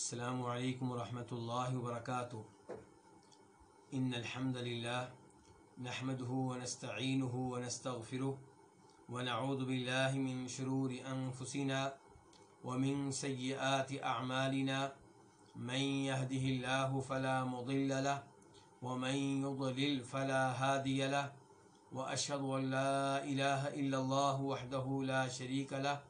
السلام علیکم ورحمۃ اللہ وبرکاتہ ان الحمد للہ نحمده ونستعینه ونستغفره ونعوذ باللہ من شرور انفسنا ومن سیئات اعمالنا من يهده الله فلا مضل له ومن يضلل فلا هادي له واشهد ان لا اله الا الله وحده لا شريك له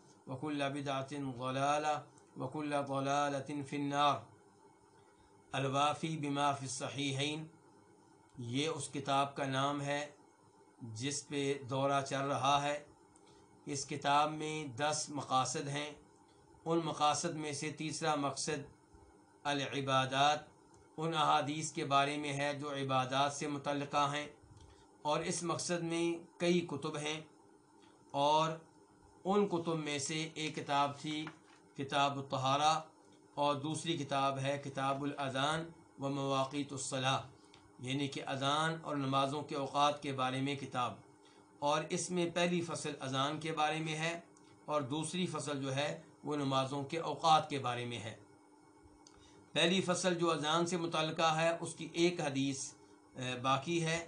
وكل بدعة ضلالة وكل ضلالة في النار. الوافی بما فی الصحیحین، یہ اس کتاب کا نام ہے جس پہ دورہ چل رہا ہے۔ اس کتاب میں دس مقاصد ہیں۔ ان مقاصد میں سے تیسرا مقصد العبادات۔ ان احادیث کے بارے میں ہے جو عبادات سے متعلقہ ہیں۔ اور اس مقصد میں کئی کتب ہیں۔ اور ان کتب میں سے ایک کتاب تھی، کتاب الطہارہ، اور دوسری کتاب ہے کتاب الاذان و مواقع الصلاح یعنی کہ اذان اور نمازوں کے اوقات کے بارے میں کتاب۔ اور اس میں پہلی فصل اذان کے بارے میں ہے، اور دوسری فصل جو ہے وہ نمازوں کے اوقات کے بارے میں ہے۔ پہلی فصل جو اذان سے متعلقہ ہے، اس کی ایک حدیث باقی ہے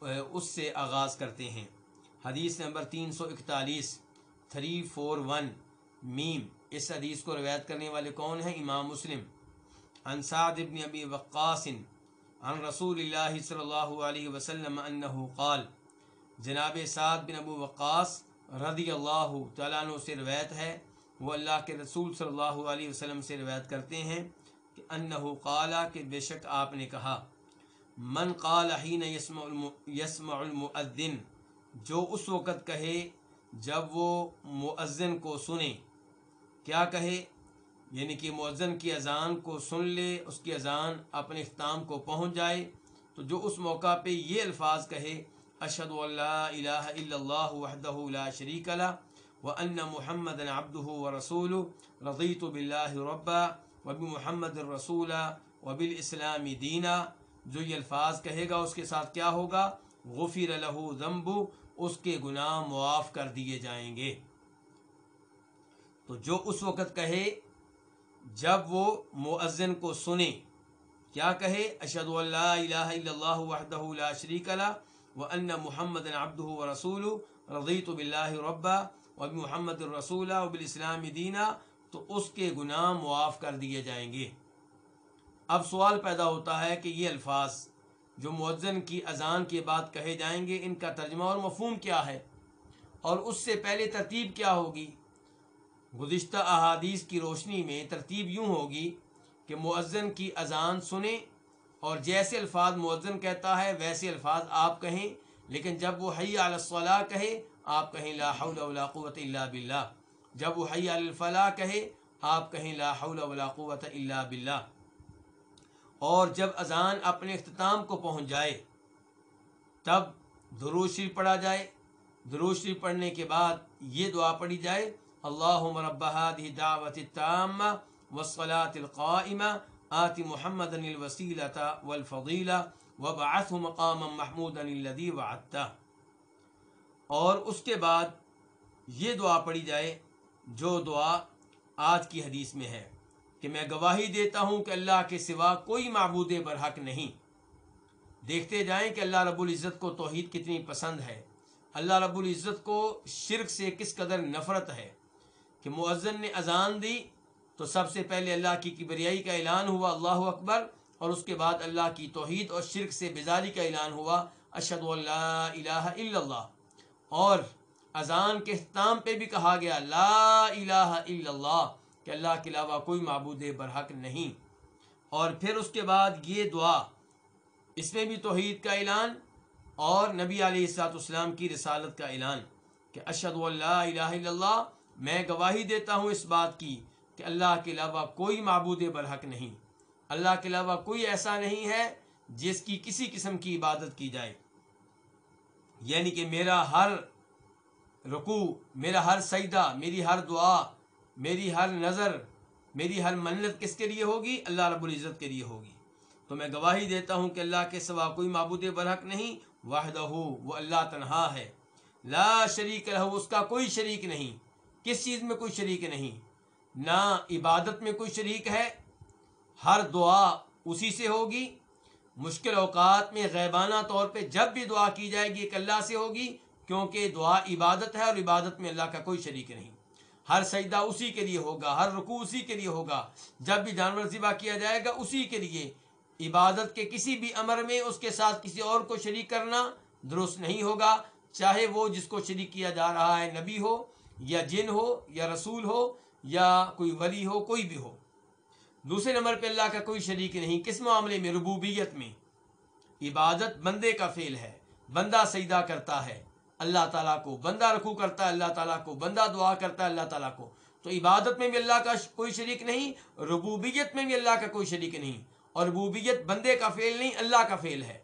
اس سے آغاز کرتے ہیں۔ حدیث نمبر تین سو اکتالیس۔ تھری فور ون میم، اس حدیث کو روایت کرنے والے کون ہیں؟ امام مسلم۔ انصاد ابن ابی وقاص عن رسول اللہ صلی اللہ علیہ وسلم انہ قال، جناب سعد بن ابو وقاص رضی اللہ تعالیٰ عنہ سے روایت ہے، وہ اللہ کے رسول صلی اللہ علیہ وسلم سے روایت کرتے ہیں کہ انہ قالا کہ بے شک آپ نے کہا، من قال حین یسمع یسمع المؤذن، جو اس وقت کہے جب وہ مؤذن کو سنے کیا کہے؟ یعنی کہ مؤذن کی اذان کو سن لے، اس کی اذان اپنے اختتام کو پہنچ جائے، تو جو اس موقع پہ یہ الفاظ کہے اشد اللہ الہ الا اللہ وحدہ لا شریک اللہ و ان محمد ابدہ و رسول رضیت بلّہ ربا وب محمد الرسول وبل اسلامی دینہ۔ جو یہ الفاظ کہے گا، اس کے ساتھ کیا ہوگا؟ غفیر لہو ضمبو اس کے گناہ معاف کر دیے جائیں گے۔ تو جو اس وقت کہے، جب وہ مؤذن کو سنے، کیا کہے؟ اشد اللہ الہ الا اللہ وحدہ لا شریک اللہ و ان محمد عبدہ و رسول رضیت باللہ ربا و محمد الرسول و بالاسلام دینہ، تو اس کے گناہ معاف کر دیے جائیں گے۔ اب سوال پیدا ہوتا ہے کہ یہ الفاظ جو مؤذن کی اذان کے بعد کہے جائیں گے، ان کا ترجمہ اور مفہوم کیا ہے؟ اور اس سے پہلے ترتیب کیا ہوگی؟ گزشتہ احادیث کی روشنی میں ترتیب یوں ہوگی کہ مؤذن کی اذان سنیں اور جیسے الفاظ مؤذن کہتا ہے، ویسے الفاظ آپ کہیں، لیکن جب وہ حی علی الصلاح کہے، آپ کہیں لا حول ولا قوت الا باللہ۔ جب وہ حی علی الفلاح کہے، آپ کہیں لا حول ولا قوت الا باللہ۔ اور جب اذان اپنے اختتام کو پہنچ جائے، تب دروشی پڑھا جائے۔ دروشی پڑھنے کے بعد یہ دعا پڑھی جائے اللہ مرب دعوت التامة والصلاة القائمة آت محمد الوسیلة والفضیلہ وبعثه مقاما محمودا الذي وعدته اور اس کے بعد یہ دعا پڑھی جائے جو دعا آج کی حدیث میں ہے۔ کہ میں گواہی دیتا ہوں کہ اللہ کے سوا کوئی معبود برحق نہیں۔ دیکھتے جائیں کہ اللہ رب العزت کو توحید کتنی پسند ہے۔ اللہ رب العزت کو شرک سے کس قدر نفرت ہے کہ مؤذن نے اذان دی تو سب سے پہلے اللہ کی کبریائی کا اعلان ہوا، اللہ اکبر، اور اس کے بعد اللہ کی توحید اور شرک سے بیزاری کا اعلان ہوا اشد اللہ الہ الا اللہ۔ اور اذان کے اختتام پہ بھی کہا گیا، لا الہ الا اللہ۔ کہ اللہ کے علاوہ کوئی معبود برحق نہیں۔ اور پھر اس کے بعد یہ دعا، اس میں بھی توحید کا اعلان اور نبی علیہ السلاط اسلام کی رسالت کا اعلان کہ اشد اللہ الہ الا اللہ، میں گواہی دیتا ہوں اس بات کی کہ اللہ کے علاوہ کوئی معبود برحق نہیں۔ اللہ کے علاوہ کوئی ایسا نہیں ہے جس کی کسی قسم کی عبادت کی جائے۔ یعنی کہ میرا ہر رکوع، میرا ہر سجدہ، میری ہر دعا میری ہر نظر، میری ہر منت کس کے لیے ہوگی؟ اللہ رب العزت کے لیے ہوگی۔ تو میں گواہی دیتا ہوں کہ اللہ کے سوا کوئی معبود برحق نہیں واحدہ وہ اللہ تنہا ہے۔ لا شریک رہ اس کا کوئی شریک نہیں۔ کس چیز میں کوئی شریک نہیں؟ نہ عبادت میں کوئی شریک ہے، ہر دعا اسی سے ہوگی۔ مشکل اوقات میں غیبانہ طور پہ جب بھی دعا کی جائے گی ایک اللہ سے ہوگی، کیونکہ دعا عبادت ہے اور عبادت میں اللہ کا کوئی شریک نہیں۔ ہر سجدہ اسی کے لیے ہوگا، ہر رکوع اسی کے لیے ہوگا۔ جب بھی جانور ذبح کیا جائے گا، اسی کے لیے۔ عبادت کے کسی بھی امر میں اس کے ساتھ کسی اور کو شریک کرنا درست نہیں ہوگا، چاہے وہ جس کو شریک کیا جا رہا ہے نبی ہو، یا جن ہو، یا رسول ہو، یا کوئی ولی ہو، کوئی بھی ہو۔ دوسرے نمبر پہ اللہ کا کوئی شریک نہیں، کس معاملے میں؟ ربوبیت میں۔ عبادت بندے کا فعل ہے، بندہ سجدہ کرتا ہے۔ اللہ تعالیٰ کو بندہ رکھو کرتا ہے، اللہ تعالیٰ کو بندہ دعا کرتا ہے، اللہ تعالیٰ کو۔ تو عبادت میں بھی اللہ کا کوئی شریک نہیں، ربوبیت میں بھی اللہ کا کوئی شریک نہیں۔ اور ربوبیت بندے کا فعل نہیں، اللہ کا فعل ہے۔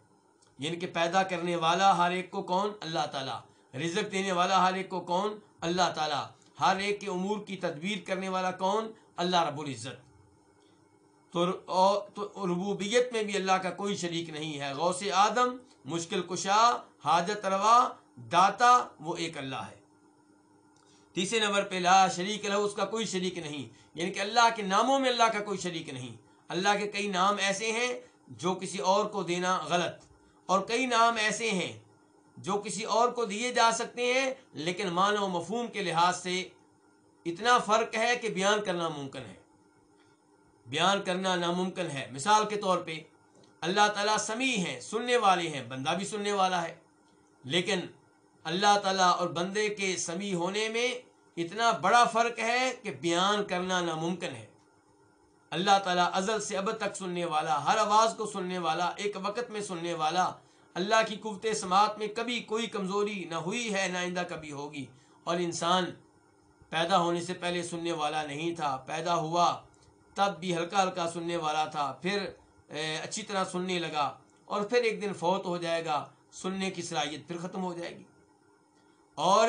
یعنی کہ پیدا کرنے والا ہر ایک کو کون؟ اللہ تعالیٰ۔ رزق دینے والا ہر ایک کو کون؟ اللہ تعالیٰ۔ ہر ایک کے امور کی تدبیر کرنے والا کون؟ اللہ رب العزت۔ تو ربوبیت میں بھی اللہ کا کوئی شریک نہیں ہے۔ غوث آدم، مشکل کشا، حاجت روا داتا وہ ایک اللہ ہے۔ تیسرے نمبر پہ لا شریک لہو، اس کا کوئی شریک نہیں۔ یعنی کہ اللہ کے ناموں میں اللہ کا کوئی شریک نہیں۔ اللہ کے کئی نام ایسے ہیں جو کسی اور کو دینا غلط۔ اور کئی نام ایسے ہیں جو کسی اور کو دیے جا سکتے ہیں، لیکن مان و مفہوم کے لحاظ سے اتنا فرق ہے کہ بیان کرنا ممکن ہے۔ بیان کرنا ناممکن ہے۔ مثال کے طور پہ، اللہ تعالیٰ سمیع ہیں، سننے والے ہیں، بندہ بھی سننے والا ہے۔ لیکن اللہ تعالیٰ اور بندے کے سمیع ہونے میں اتنا بڑا فرق ہے کہ بیان کرنا ناممکن ہے۔ اللہ تعالیٰ ازل سے اب تک سننے والا، ہر آواز کو سننے والا، ایک وقت میں سننے والا، اللہ کی قوت سماعت میں کبھی کوئی کمزوری نہ ہوئی ہے، نہ آئندہ کبھی ہوگی۔ اور انسان پیدا ہونے سے پہلے سننے والا نہیں تھا، پیدا ہوا تب بھی ہلکا ہلکا سننے والا تھا، پھر اچھی طرح سننے لگا اور پھر ایک دن فوت ہو جائے گا، سننے کی صلاحیت پھر ختم ہو جائے گی۔ اور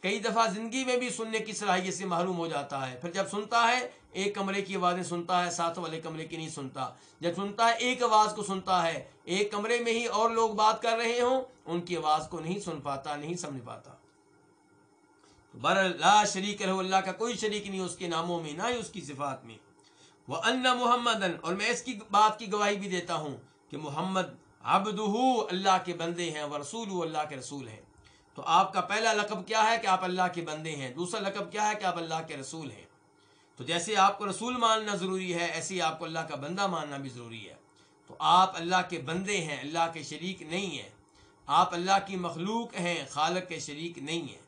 کئی دفعہ زندگی میں بھی سننے کی صلاحیت سے محروم ہو جاتا ہے۔ پھر جب سنتا ہے، ایک کمرے کی آوازیں سنتا ہے، ساتھ والے کمرے کی نہیں سنتا۔ جب سنتا ہے، ایک آواز کو سنتا ہے۔ ایک کمرے میں ہی اور لوگ بات کر رہے ہوں، ان کی آواز کو نہیں سن پاتا، نہیں سمجھ پاتا۔ بر لا شریک رہو، اللہ کا کوئی شریک نہیں، اس کے ناموں میں، نہ ہی اس کی صفات میں۔ وہ ان محمد اور میں اس کی بات کی گواہی بھی دیتا ہوں کہ محمد ابد اللہ کے بندے ہیں وہ رسول اللہ کے رسول ہیں۔ تو آپ کا پہلا لقب کیا ہے کہ آپ اللہ کے بندے ہیں؟ دوسرا لقب کیا ہے کہ آپ اللہ کے رسول ہیں؟ تو جیسے آپ کو رسول ماننا ضروری ہے، ایسے ہی آپ کو اللہ کا بندہ ماننا بھی ضروری ہے۔ تو آپ اللہ کے بندے ہیں، اللہ کے شریک نہیں ہیں۔ آپ اللہ کی مخلوق ہیں، خالق کے شریک نہیں ہیں۔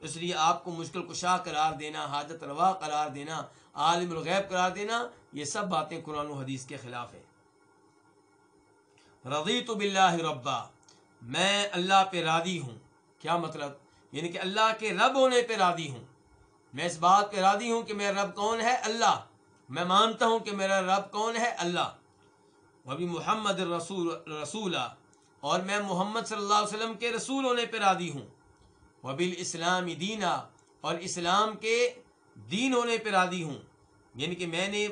اس لیے آپ کو مشکل کشا قرار دینا، حاجت روا قرار دینا، عالم الغیب قرار دینا، یہ سب باتیں قرآن و حدیث کے خلاف ہیں۔ رضی تو بلّہ ربا، میں اللہ پہ رادی ہوں۔ کیا مطلب؟ یعنی کہ اللہ کے رب ہونے پہ رادی ہوں۔ میں اس بات پہ رادی ہوں کہ میرا رب کون ہے؟ اللہ۔ میں مانتا ہوں کہ میرا رب کون ہے؟ اللہ۔ وبی محمد رسول رسولہ اور میں محمد صلی اللہ علیہ وسلم کے رسول ہونے پہ رادی ہوں۔ وبی اسلام دینہ اور اسلام کے دین ہونے پہ رادی ہوں۔ یعنی کہ میں نے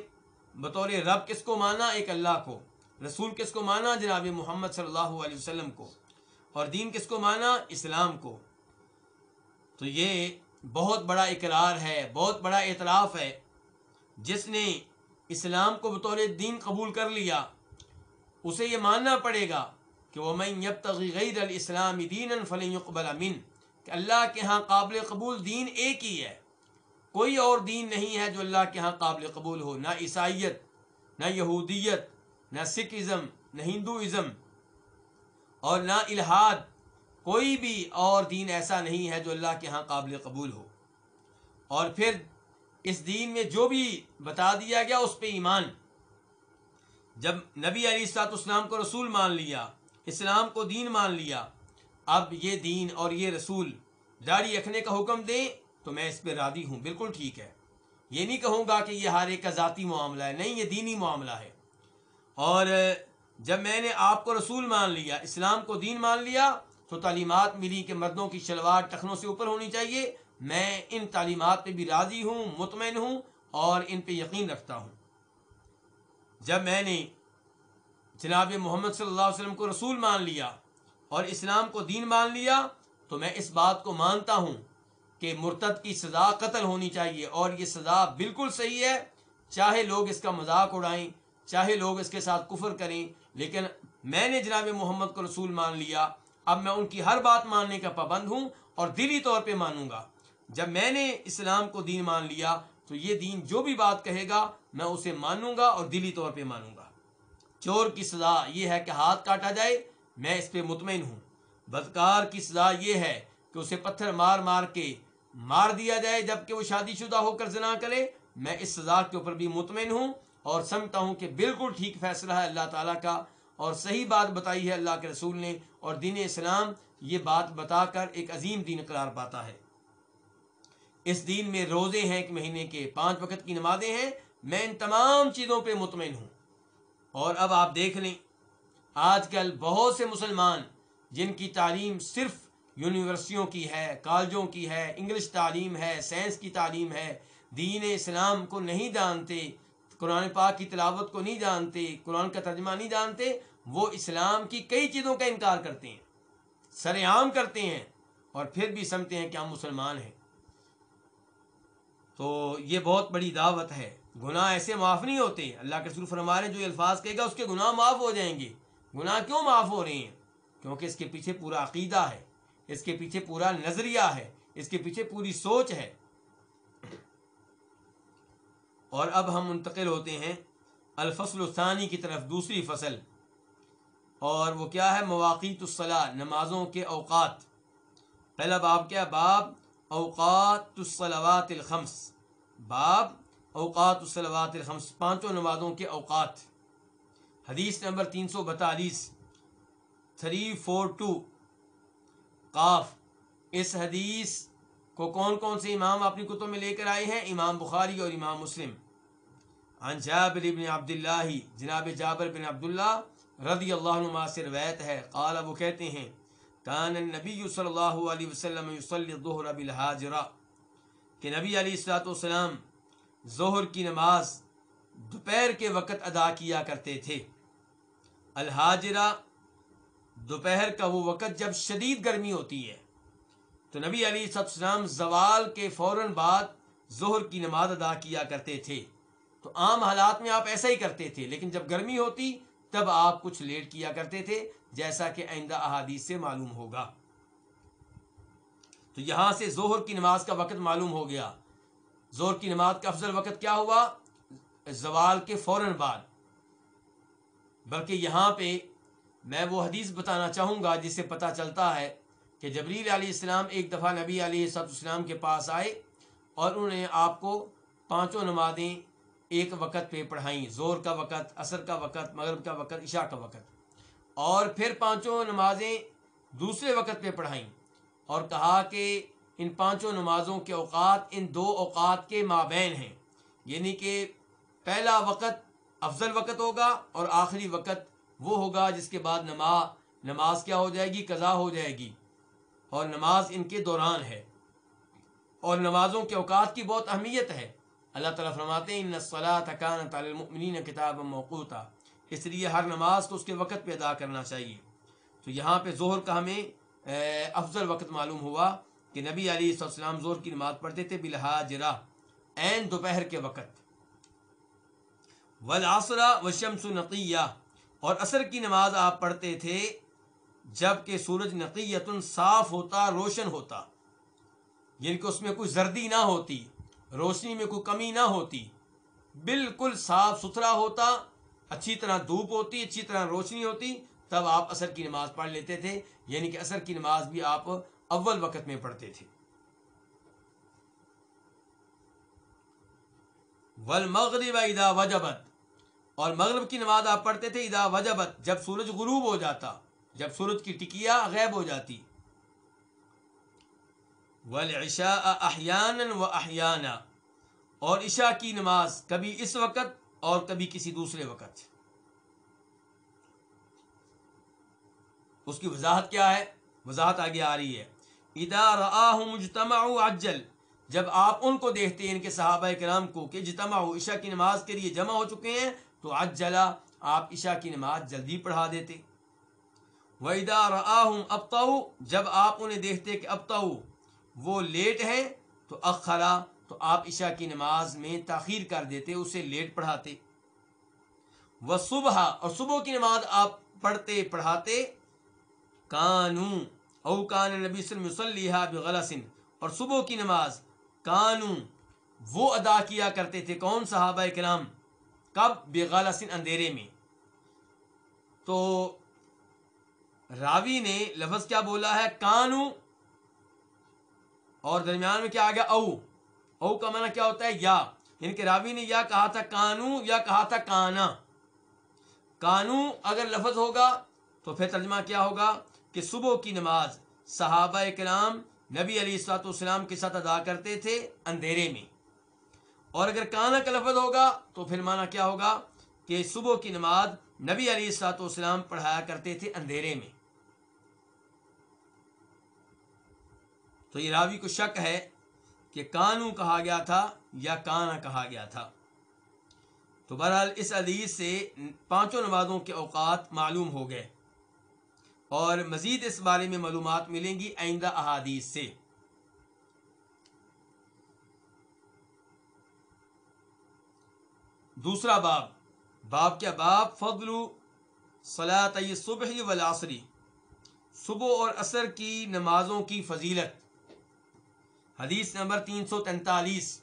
بطور رب کس کو مانا؟ ایک اللہ کو۔ رسول کس کو مانا؟ جناب محمد صلی اللہ علیہ وسلم کو۔ اور دین کس کو مانا؟ اسلام کو۔ تو یہ بہت بڑا اقرار ہے، بہت بڑا اعتراف ہے۔ جس نے اسلام کو بطور دین قبول کر لیا، اسے یہ ماننا پڑے گا کہ وہ میں یب غیر الاسلام دین فلن اقبال امین کہ اللہ کے ہاں قابل قبول دین ایک ہی ہے۔ کوئی اور دین نہیں ہے جو اللہ کے ہاں قابل قبول ہو، نہ عیسائیت، نہ یہودیت، نہ سکھ ازم نہ ہندوازم۔ اور نہ الحاد کوئی بھی اور دین ایسا نہیں ہے جو اللہ کے ہاں قابل قبول ہو۔ اور پھر اس دین میں جو بھی بتا دیا گیا اس پہ ایمان۔ جب نبی علی سات اسلام کو رسول مان لیا، اسلام کو دین مان لیا، اب یہ دین اور یہ رسول داڑھی رکھنے کا حکم دیں تو میں اس پہ رادی ہوں۔ بالکل ٹھیک ہے۔ یہ نہیں کہوں گا کہ یہ ہر ایک کا ذاتی معاملہ ہے، نہیں، یہ دینی معاملہ ہے۔ اور جب میں نے آپ کو رسول مان لیا، اسلام کو دین مان لیا، تو تعلیمات ملی کہ مردوں کی شلوار ٹخنوں سے اوپر ہونی چاہیے۔ میں ان تعلیمات پہ بھی راضی ہوں، مطمئن ہوں اور ان پہ یقین رکھتا ہوں۔ جب میں نے جناب محمد صلی اللہ علیہ وسلم کو رسول مان لیا اور اسلام کو دین مان لیا، تو میں اس بات کو مانتا ہوں کہ مرتد کی سزا قتل ہونی چاہیے اور یہ سزا بالکل صحیح ہے۔ چاہے لوگ اس کا مذاق اڑائیں چاہے لوگ اس کے ساتھ کفر کریں، لیکن میں نے جناب محمد کو رسول مان لیا۔ اب میں ان کی ہر بات ماننے کا پابند ہوں اور دلی طور پہ مانوں گا۔ جب میں نے اسلام کو دین مان لیا، تو یہ دین جو بھی بات کہے گا، میں اسے مانوں گا اور دلی طور پہ مانوں گا۔ چور کی سزا یہ ہے کہ ہاتھ کاٹا جائے، میں اس پہ مطمئن ہوں۔ بدکار کی سزا یہ ہے کہ اسے پتھر مار مار کے مار دیا جائے جبکہ وہ شادی شدہ ہو کر زنا کرے۔ میں اس سزا کے اوپر بھی مطمئن ہوں۔ اور سمجھتا ہوں کہ بالکل ٹھیک فیصلہ ہے اللہ تعالیٰ کا اور صحیح بات بتائی ہے اللہ کے رسول نے اور دین اسلام یہ بات بتا کر ایک عظیم دین قرار پاتا ہے۔ اس دین میں روزے ہیں ایک مہینے کے، پانچ وقت کی نمازیں ہیں، میں ان تمام چیزوں پہ مطمئن ہوں۔ اور اب آپ دیکھ لیں، آج کل بہت سے مسلمان جن کی تعلیم صرف یونیورسٹیوں کی ہے، کالجوں کی ہے، انگلش تعلیم ہے، سائنس کی تعلیم ہے، دین اسلام کو نہیں جانتے قرآن پاک کی تلاوت کو نہیں جانتے، قرآن کا ترجمہ نہیں جانتے، وہ اسلام کی کئی چیزوں کا انکار کرتے ہیں سر عام کرتے ہیں اور پھر بھی سمجھتے ہیں کہ ہم مسلمان ہیں۔ تو یہ بہت بڑی دعوت ہے۔ گناہ ایسے معاف نہیں ہوتے۔ اللہ کے سرف ہمارے جو الفاظ کہے گا، اس کے گناہ معاف ہو جائیں گے۔ گناہ کیوں معاف ہو رہے ہیں؟ کیونکہ اس کے پیچھے پورا عقیدہ ہے، اس کے پیچھے پورا نظریہ ہے، اس کے پیچھے پوری سوچ ہے۔ اور اب ہم منتقل ہوتے ہیں الفصل الثانی کی طرف، دوسری فصل۔ اور وہ کیا ہے؟ مواقع الصلاح نمازوں کے اوقات۔ پہلا باب کیا؟ باب اوقات الصلوات الخمس۔ باب اوقات الصلوات الخمس، پانچوں نمازوں کے اوقات۔ حدیث نمبر تین سو بتالیس۔ Three four two. قاف۔ اس حدیث کو کون کون سے امام اپنی کتب میں لے کر آئے ہیں؟ امام بخاری اور امام مسلم. عن جابر بن عبداللہ، جناب جابر بن عبداللہ رضی اللہ عنہ سے روایت ہے، قال، وہ کہتے ہیں، کان النبی صلی اللہ علیہ وسلم یصلی الظہر بالحاجرہ. کہ نبی علیہ الصلوۃ والسلام ظہر کی نماز دوپہر کے وقت ادا کیا کرتے تھے۔ الحاجرہ دوپہر کا وہ وقت جب شدید گرمی ہوتی ہے۔ تو نبی علی السلام زوال کے فوراً بعد ظہر کی نماز ادا کیا کرتے تھے۔ تو عام حالات میں آپ ایسا ہی کرتے تھے، لیکن جب گرمی ہوتی تب آپ کچھ لیٹ کیا کرتے تھے، جیسا کہ آئندہ احادیث سے معلوم ہوگا۔ تو یہاں سے ظہر کی نماز کا وقت معلوم ہو گیا۔ ظہر کی نماز کا افضل وقت کیا ہوا؟ زوال کے فوراً بعد۔ بلکہ یہاں پہ میں وہ حدیث بتانا چاہوں گا جس سے پتہ چلتا ہے کہ جبریل علیہ السلام ایک دفعہ نبی علیہ صد السلام کے پاس آئے اور انہوں نے آپ کو پانچوں نمازیں ایک وقت پہ پڑھائیں زور کا وقت، عصر کا وقت، مغرب کا وقت، عشاء کا وقت۔ اور پھر پانچوں نمازیں دوسرے وقت پہ پڑھائیں اور کہا کہ ان پانچوں نمازوں کے اوقات، ان دو اوقات کے مابین ہیں۔ یعنی کہ پہلا وقت افضل وقت ہوگا اور آخری وقت وہ ہوگا جس کے بعد نماز نماز کیا ہو جائے گی قضا ہو جائے گی۔ اور نماز ان کے دوران ہے۔ اور نمازوں کے اوقات کی بہت اہمیت ہے۔ اللہ تعالیٰ فرماتے ہیں، ان کتاب موقوتا اس لیے ہر نماز کو اس کے وقت پہ ادا کرنا چاہیے۔ تو یہاں پہ ظہر کا ہمیں افضل وقت معلوم ہوا کہ نبی علی السلام ظہر کی نماز پڑھتے تھے، بالحاجرہ، عین دوپہر کے وقت۔ ولاسرا وشمس نقیہ۔ اور عصر کی نماز آپ پڑھتے تھے جبکہ سورج نقیت صاف ہوتا، روشن ہوتا۔ یعنی کہ اس میں کوئی زردی نہ ہوتی، روشنی میں کوئی کمی نہ ہوتی۔ بالکل صاف ستھرا ہوتا، اچھی طرح دھوپ ہوتی، اچھی طرح روشنی ہوتی، تب آپ اثر کی نماز پڑھ لیتے تھے۔ یعنی کہ اثر کی نماز بھی آپ اول وقت میں پڑھتے تھے۔ والمغرب اذا وجبت۔ اور مغرب کی نماز آپ پڑھتے تھے اذا وجبت، جب سورج غروب ہو جاتا۔ جب سورج کی ٹکیا غیب ہو جاتی۔ والعشاء احیانا و احیانا۔ اور عشاء کی نماز کبھی اس وقت اور کبھی کسی دوسرے وقت۔ اس کی وضاحت کیا ہے؟ وضاحت آگے آ رہی ہے۔ اذا رآهم عجل۔ جب آپ ان کو دیکھتے ہیں، ان کے صحابہ کرام کو، کہ جتما عشاء کی نماز کے لیے جمع ہو چکے ہیں، تو عجلا، آپ عشاء کی نماز جلدی پڑھا دیتے۔ وَإِذَا رَآهُمْ أَبْطَوْا جب آپ انہیں دیکھتے کہ ابتاؤ وہ لیٹ ہیں تو اخرا تو آپ عشاء کی نماز میں تاخیر کر دیتے، اسے لیٹ پڑھاتے۔ وہ صبح اور صبح کی نماز آپ پڑھتے، پڑھاتے، کانو، او کان نبی صلی اللہ علیہ وسلم اور صبح کی نماز کانو، وہ ادا کیا کرتے تھے کون؟ صحابہ کرام، کب؟ بغلسن اندھیرے میں۔ تو راوی نے لفظ کیا بولا ہے کانو اور درمیان میں کیا آ گیا او۔ او کا معنی کیا ہوتا ہے یا۔ یعنی کہ راوی نے یا کہا تھا کانو یا کہا تھا کانا۔ کانو اگر لفظ ہوگا تو پھر ترجمہ کیا ہوگا کہ صبح کی نماز صحابہ کرام نبی علی السلاۃ والسلام کے ساتھ ادا کرتے تھے اندھیرے میں۔ اور اگر کانا کا لفظ ہوگا تو پھر مانا کیا ہوگا کہ صبح کی نماز نبی علی السلاۃ والسلام پڑھایا کرتے تھے اندھیرے میں۔ تو یہ راوی کو شک ہے کہ کانو کہا گیا تھا یا کانا کہا گیا تھا۔ تو بہرحال اس حدیث سے پانچوں نمازوں کے اوقات معلوم ہو گئے۔ اور مزید اس بارے میں معلومات ملیں گی آئندہ احادیث سے۔ دوسرا باب باب کیا؟ باب فضل صلاۃ صبح والعصری صبح اور عصر کی نمازوں کی فضیلت۔ حدیث نمبر تین سو تینتالیس۔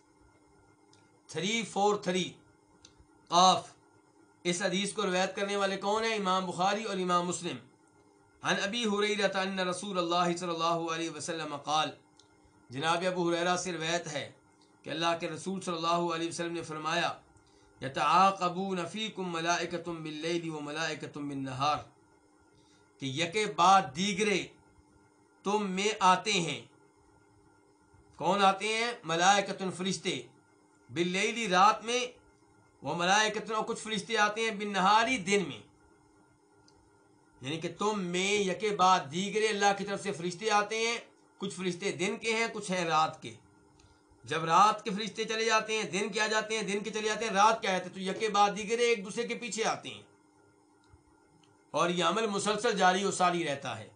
Three four three. قاف۔ اس حدیث کو روایت کرنے والے کون ہیں؟ امام بخاری اور امام مسلم۔ عن ابی حریرت ان رسول اللہ صلی اللہ علیہ وسلم قال۔ جناب ابو حریرہ سے روایت ہے کہ اللہ کے رسول صلی اللہ علیہ وسلم نے فرمایا، یتعاقبون فیکم ملائکتم باللیل و ملائکتم بالنہار۔ کہ یکے بعد دیگرے تم میں آتے ہیں۔ کون آتے ہیں؟ ملائکتن فرشتے۔ باللیلی رات میں وہ ملائکتن اور کچھ فرشتے آتے ہیں بالنہاری دن میں۔ یعنی کہ تم میں یکے بعد دیگرے اللہ کی طرف سے فرشتے آتے ہیں، کچھ فرشتے دن کے ہیں، کچھ ہیں رات کے۔ جب رات کے فرشتے چلے جاتے ہیں، دن کے آ جاتے ہیں، دن کے چلے جاتے ہیں، رات کے آتے ہیں، تو یکے بعد دیگرے ایک دوسرے کے پیچھے آتے ہیں۔ اور یہ عمل مسلسل جاری و ساری رہتا ہے۔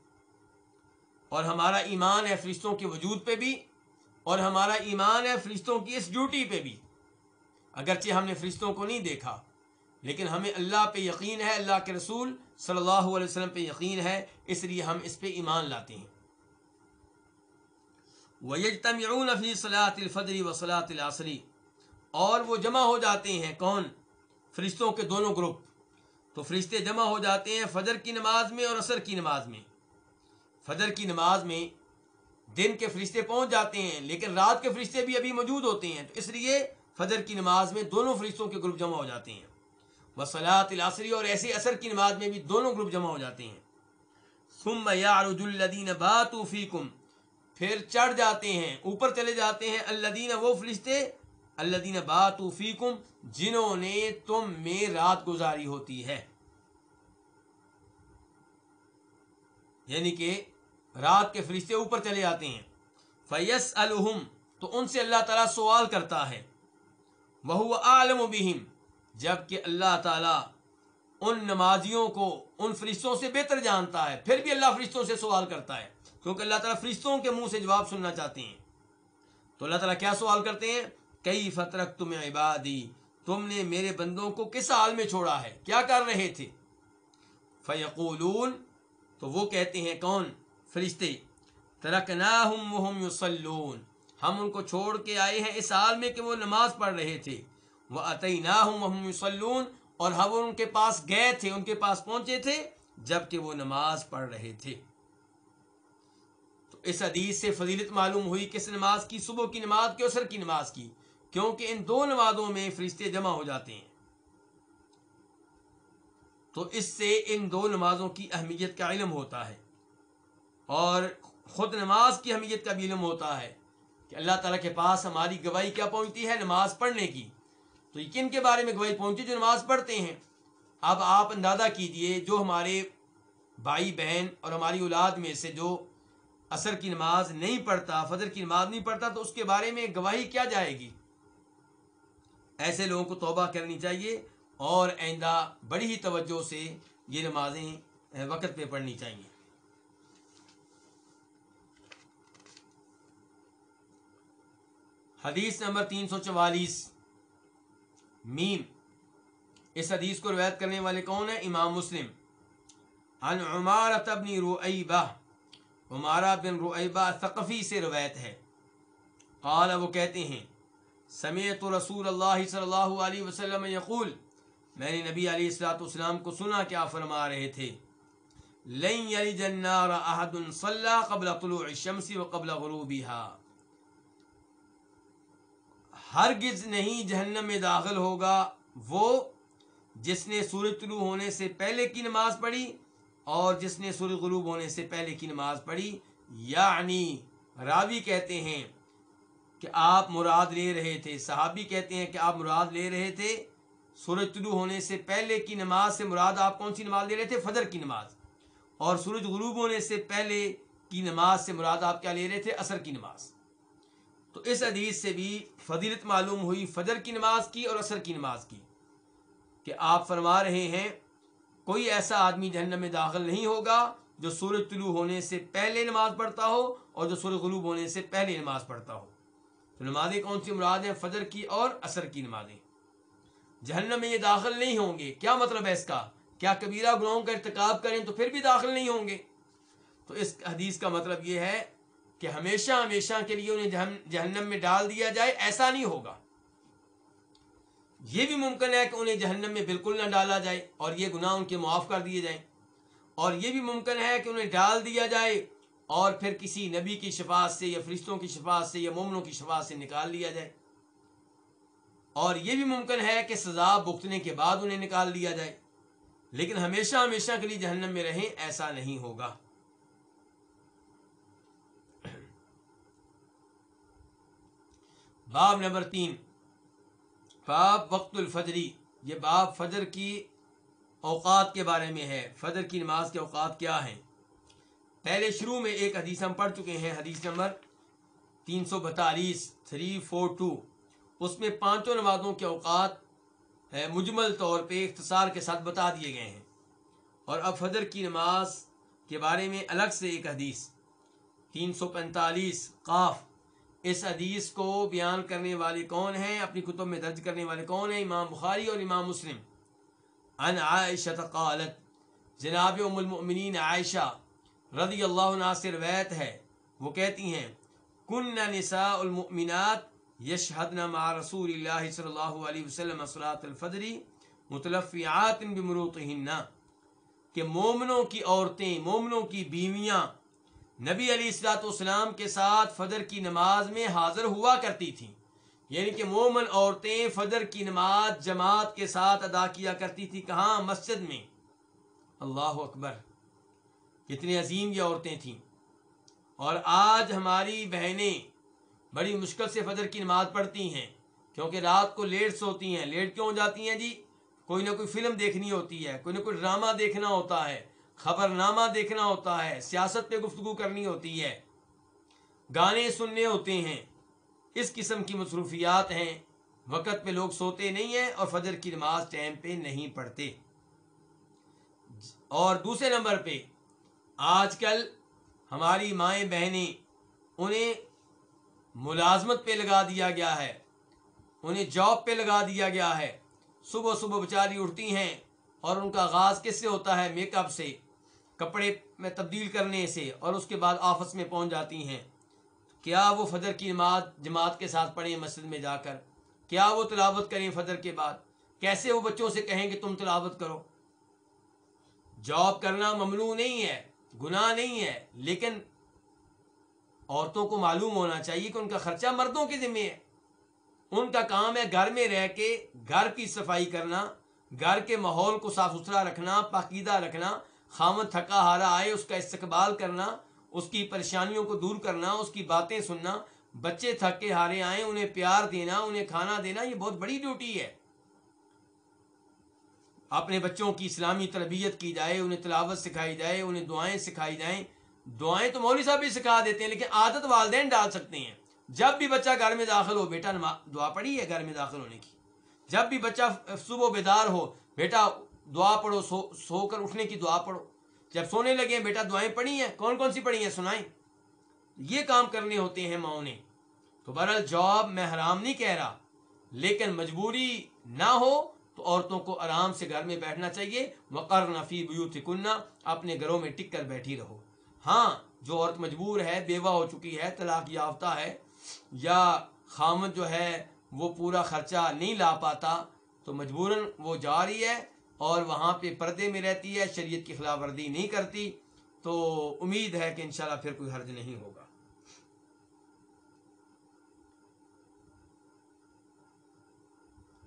اور ہمارا ایمان ہے فرشتوں کے وجود پہ بھی۔ اور ہمارا ایمان ہے فرشتوں کی اس ڈیوٹی پہ بھی۔ اگرچہ ہم نے فرشتوں کو نہیں دیکھا، لیکن ہمیں اللہ پہ یقین ہے، اللہ کے رسول صلی اللہ علیہ وسلم پہ یقین ہے، اس لیے ہم اس پہ ایمان لاتے ہیں۔ وَيَجْتَمِعُونَ فِي صَلَاةِ الْفَجْرِ وَصَلَاةِ الْعَصْرِ۔ اور وہ جمع ہو جاتے ہیں۔ کون؟ فرشتوں کے دونوں گروپ۔ تو فرشتے جمع ہو جاتے ہیں فجر کی نماز میں اور عصر کی نماز میں۔ فجر کی نماز میں دن کے فرشتے پہنچ جاتے ہیں، لیکن رات کے فرشتے بھی ابھی موجود ہوتے ہیں۔ تو اس لیے فجر کی نماز میں دونوں فرشتوں کے گروپ جمع ہو جاتے ہیں۔ وصلاۃ العصری اور ایسے اثر کی نماز میں بھی دونوں گروپ جمع ہو جاتے ہیں۔ ثم یعرج الذین باتوا فیکم۔ پھر چڑھ جاتے ہیں، اوپر چلے جاتے ہیں۔ الذین، وہ فرشتے، الذین باتوا فیکم، جنہوں نے تم میں رات گزاری ہوتی ہے۔ یعنی کہ رات کے فرشتے اوپر چلے جاتے ہیں۔ فیس الحم تو ان سے اللہ تعالیٰ سوال کرتا ہے۔ وہ عالم و بہم جبکہ اللہ تعالیٰ ان نمازیوں کو ان فرشتوں سے بہتر جانتا ہے۔ پھر بھی اللہ فرشتوں سے سوال کرتا ہے، کیونکہ اللہ تعالیٰ فرشتوں کے منہ سے جواب سننا چاہتے ہیں۔ تو اللہ تعالیٰ کیا سوال کرتے ہیں؟ کئی فترک تم عبادی تم نے میرے بندوں کو کس حال میں چھوڑا ہے؟ کیا کر رہے تھے؟ فیقولون تو وہ کہتے ہیں، کون؟ فرشتے ترکناہم وہم یصلون، ہم ان کو چھوڑ کے آئے ہیں اس حال میں کہ وہ نماز پڑھ رہے تھے۔ وہ عطی نہ ہوں اور ہم ان کے پاس گئے تھے، ان کے پاس پہنچے تھے جبکہ وہ نماز پڑھ رہے تھے۔ تو اس حدیث سے فضیلت معلوم ہوئی کس نماز کی صبح کی نماز کی اثر کی نماز کی، کیونکہ ان دو نمازوں میں فرشتے جمع ہو جاتے ہیں۔ تو اس سے ان دو نمازوں کی اہمیت کا علم ہوتا ہے۔ اور خود نماز کی اہمیت کا بھی علم ہوتا ہے کہ اللہ تعالیٰ کے پاس ہماری گواہی کیا پہنچتی ہے؟ نماز پڑھنے کی۔ تو یہ کن کے بارے میں گواہی پہنچی جو نماز پڑھتے ہیں۔ اب آپ اندازہ کیجیے جو ہمارے بھائی بہن اور ہماری اولاد میں سے جو عصر کی نماز نہیں پڑھتا، فجر کی نماز نہیں پڑھتا، تو اس کے بارے میں گواہی کیا جائے گی؟ ایسے لوگوں کو توبہ کرنی چاہیے اور آئندہ بڑی ہی توجہ سے یہ نمازیں وقت پہ پڑھنی چاہیے۔ حدیث نمبر تین سو چوالیس۔ میم۔ اس حدیث کو روایت کرنے والے کون ہیں؟ امام مسلم۔ ان عمارت ابن رعیبہ عمارہ بن رعیبہ ثقفی سے روایت ہے۔ قال، وہ کہتے ہیں سمیت رسول اللہ صلی اللہ علیہ وسلم یقول، میں نے نبی علیہ السلاۃ والسلام کو سنا کیا فرما رہے تھے۔ لن یلج النار احد صلى قبل طلوع الشمس وقبل غروبها۔ ہرگز نہیں جہنم میں داخل ہوگا۔ وہ جس نے سورج طلوع ہونے سے پہلے کی نماز پڑھی اور جس نے سورج غروب ہونے سے پہلے کی نماز پڑھی یعنی راوی کہتے ہیں کہ آپ مراد لے رہے تھے، صحابی کہتے ہیں کہ آپ مراد لے رہے تھے۔ سورج طلوع ہونے سے پہلے کی نماز سے مراد آپ کون سی نماز لے رہے تھے؟ فجر کی نماز۔ اور سورج غروب ہونے سے پہلے کی نماز سے مراد آپ کیا لے رہے تھے؟ اثر کی نماز۔ تو اس حدیث سے بھی فضیلت معلوم ہوئی، فجر کی نماز کی اور اثر کی نماز کی۔ کہ آپ فرما رہے ہیں، کوئی ایسا آدمی جہنم میں داخل نہیں ہوگا جو سورج طلوع ہونے سے پہلے نماز پڑھتا ہو اور جو سورج غروب ہونے سے پہلے نماز پڑھتا ہو۔ تو نمازیں کون سی مراد ہیں؟ فجر کی اور اثر کی نمازیں۔ جہنم میں یہ داخل نہیں ہوں گے۔ کیا مطلب ہے اس کا؟ کیا کبیرہ گناہوں کا ارتکاب کریں تو پھر بھی داخل نہیں ہوں گے؟ تو اس حدیث کا مطلب یہ ہے کہ ہمیشہ ہمیشہ کے لیے انہیں جہنم میں ڈال دیا جائے، ایسا نہیں ہوگا۔ یہ بھی ممکن ہے کہ انہیں جہنم میں بالکل نہ ڈالا جائے اور یہ گناہ ان کے معاف کر دیے جائیں۔ اور یہ بھی ممکن ہے کہ انہیں ڈال دیا جائے اور پھر کسی نبی کی شفاعت سے یا فرشتوں کی شفاعت سے یا مومنوں کی شفاعت سے نکال لیا جائے۔ اور یہ بھی ممکن ہے کہ سزا بھگتنے کے بعد انہیں نکال دیا جائے۔ لیکن ہمیشہ ہمیشہ کے لیے جہنم میں رہیں، ایسا نہیں ہوگا۔ باب نمبر تین۔ باب وقت الفجری یہ باب فجر کی اوقات کے بارے میں ہے۔ فجر کی نماز کے اوقات کیا ہیں؟ پہلے شروع میں ایک حدیث ہم پڑھ چکے ہیں، حدیث نمبر تین سو بتالیس، تھری فور ٹو۔ اس میں پانچوں نمازوں کے اوقات مجمل طور پہ اختصار کے ساتھ بتا دیے گئے ہیں۔ اور اب فجر کی نماز کے بارے میں الگ سے ایک حدیث۔ تین سو پینتالیس، قاف۔ اس حدیث کو بیان کرنے والے کون ہیں؟ اپنی کتب میں درج کرنے والے کون ہیں؟ امام بخاری اور امام مسلم. ان عائشہ قالت، جناب ام المؤمنین عائشہ رضی اللہ عنہ سے روایت ہے، وہ کہتی ہیں، کن نساء المؤمنات یشہدن مع رسول اللہ صلی اللہ علیہ وسلم صلاة الفجر متلفعات بمروطہن. کہ مومنوں کی عورتیں، مومنوں کی بیویاں نبی علی السلاۃ والسلام کے ساتھ فجر کی نماز میں حاضر ہوا کرتی تھیں۔ یعنی کہ مومن عورتیں فجر کی نماز جماعت کے ساتھ ادا کیا کرتی تھی کہاں؟ مسجد میں۔ اللہ اکبر۔ کتنی عظیم یہ عورتیں تھیں۔ اور آج ہماری بہنیں بڑی مشکل سے فجر کی نماز پڑھتی ہیں، کیونکہ رات کو لیٹ سوتی ہیں۔ لیٹ کیوں ہو جاتی ہیں جی؟ کوئی نہ کوئی فلم دیکھنی ہوتی ہے، کوئی نہ کوئی ڈرامہ دیکھنا ہوتا ہے۔ خبر نامہ دیکھنا ہوتا ہے، سیاست پہ گفتگو کرنی ہوتی ہے، گانے سننے ہوتے ہیں، اس قسم کی مصروفیات ہیں۔ وقت پہ لوگ سوتے نہیں ہیں اور فجر کی نماز ٹائم پہ نہیں پڑھتے۔ اور دوسرے نمبر پہ، آج کل ہماری مائیں بہنیں انہیں ملازمت پہ لگا دیا گیا ہے، انہیں جاب پہ لگا دیا گیا ہے۔ صبح صبح بیچاری اٹھتی ہیں اور ان کا آغاز کس سے ہوتا ہے؟ میک اپ سے۔ کپڑے میں تبدیل کرنے سے اور اس کے بعد آفس میں پہنچ جاتی ہیں۔ کیا وہ فجر کی نماز، جماعت کے ساتھ پڑھیں مسجد میں جا کر؟ کیا وہ تلاوت کریں فجر کے بعد؟ کیسے وہ بچوں سے کہیں کہ تم تلاوت کرو؟ جاب کرنا ممنوع نہیں ہے، گناہ نہیں ہے، لیکن عورتوں کو معلوم ہونا چاہیے کہ ان کا خرچہ مردوں کے ذمہ ہے۔ ان کا کام ہے گھر میں رہ کے گھر کی صفائی کرنا، گھر کے ماحول کو صاف ستھرا رکھنا پاکیدہ رکھنا خامد تھکا ہارا آئے، اس کا استقبال کرنا، اس کی پریشانیوں کو دور کرنا، اس کی باتیں سننا، بچے تھکے ہارے آئیں انہیں پیار دینا، انہیں کھانا دینا، یہ بہت بڑی ڈیوٹی ہے۔ اپنے بچوں کی اسلامی تربیت کی جائے، انہیں تلاوت سکھائی جائے، انہیں دعائیں سکھائی جائیں۔ دعائیں تو مولوی صاحب بھی سکھا دیتے ہیں، لیکن عادت والدین ڈال سکتے ہیں۔ جب بھی بچہ گھر میں داخل ہو، بیٹا دعا پڑھی ہے گھر میں داخل ہونے کی؟ جب بھی بچہ صبح بیدار ہو، بیٹا دعا پڑھو، سو سو کر اٹھنے کی دعا پڑھو۔ جب سونے لگے ہیں بیٹا، دعائیں پڑھی ہیں؟ کون کون سی پڑھی ہیں؟ سنائیں۔ یہ کام کرنے ہوتے ہیں ماؤں نے۔ تو بہرحال جاب میں حرام نہیں کہہ رہا، لیکن مجبوری نہ ہو تو عورتوں کو آرام سے گھر میں بیٹھنا چاہیے۔ وقر نفی بیوت کنہ اپنے گھروں میں ٹک کر بیٹھی رہو۔ ہاں جو عورت مجبور ہے، بیوہ ہو چکی ہے، طلاق یافتہ ہے، یا خامد جو ہے، وہ پورا خرچہ نہیں لا پاتا، تو مجبوراً وہ جا رہی ہے۔ اور وہاں پہ پردے میں رہتی ہے، شریعت کی خلاف ورزی نہیں کرتی، تو امید ہے کہ انشاءاللہ پھر کوئی حرج نہیں ہوگا۔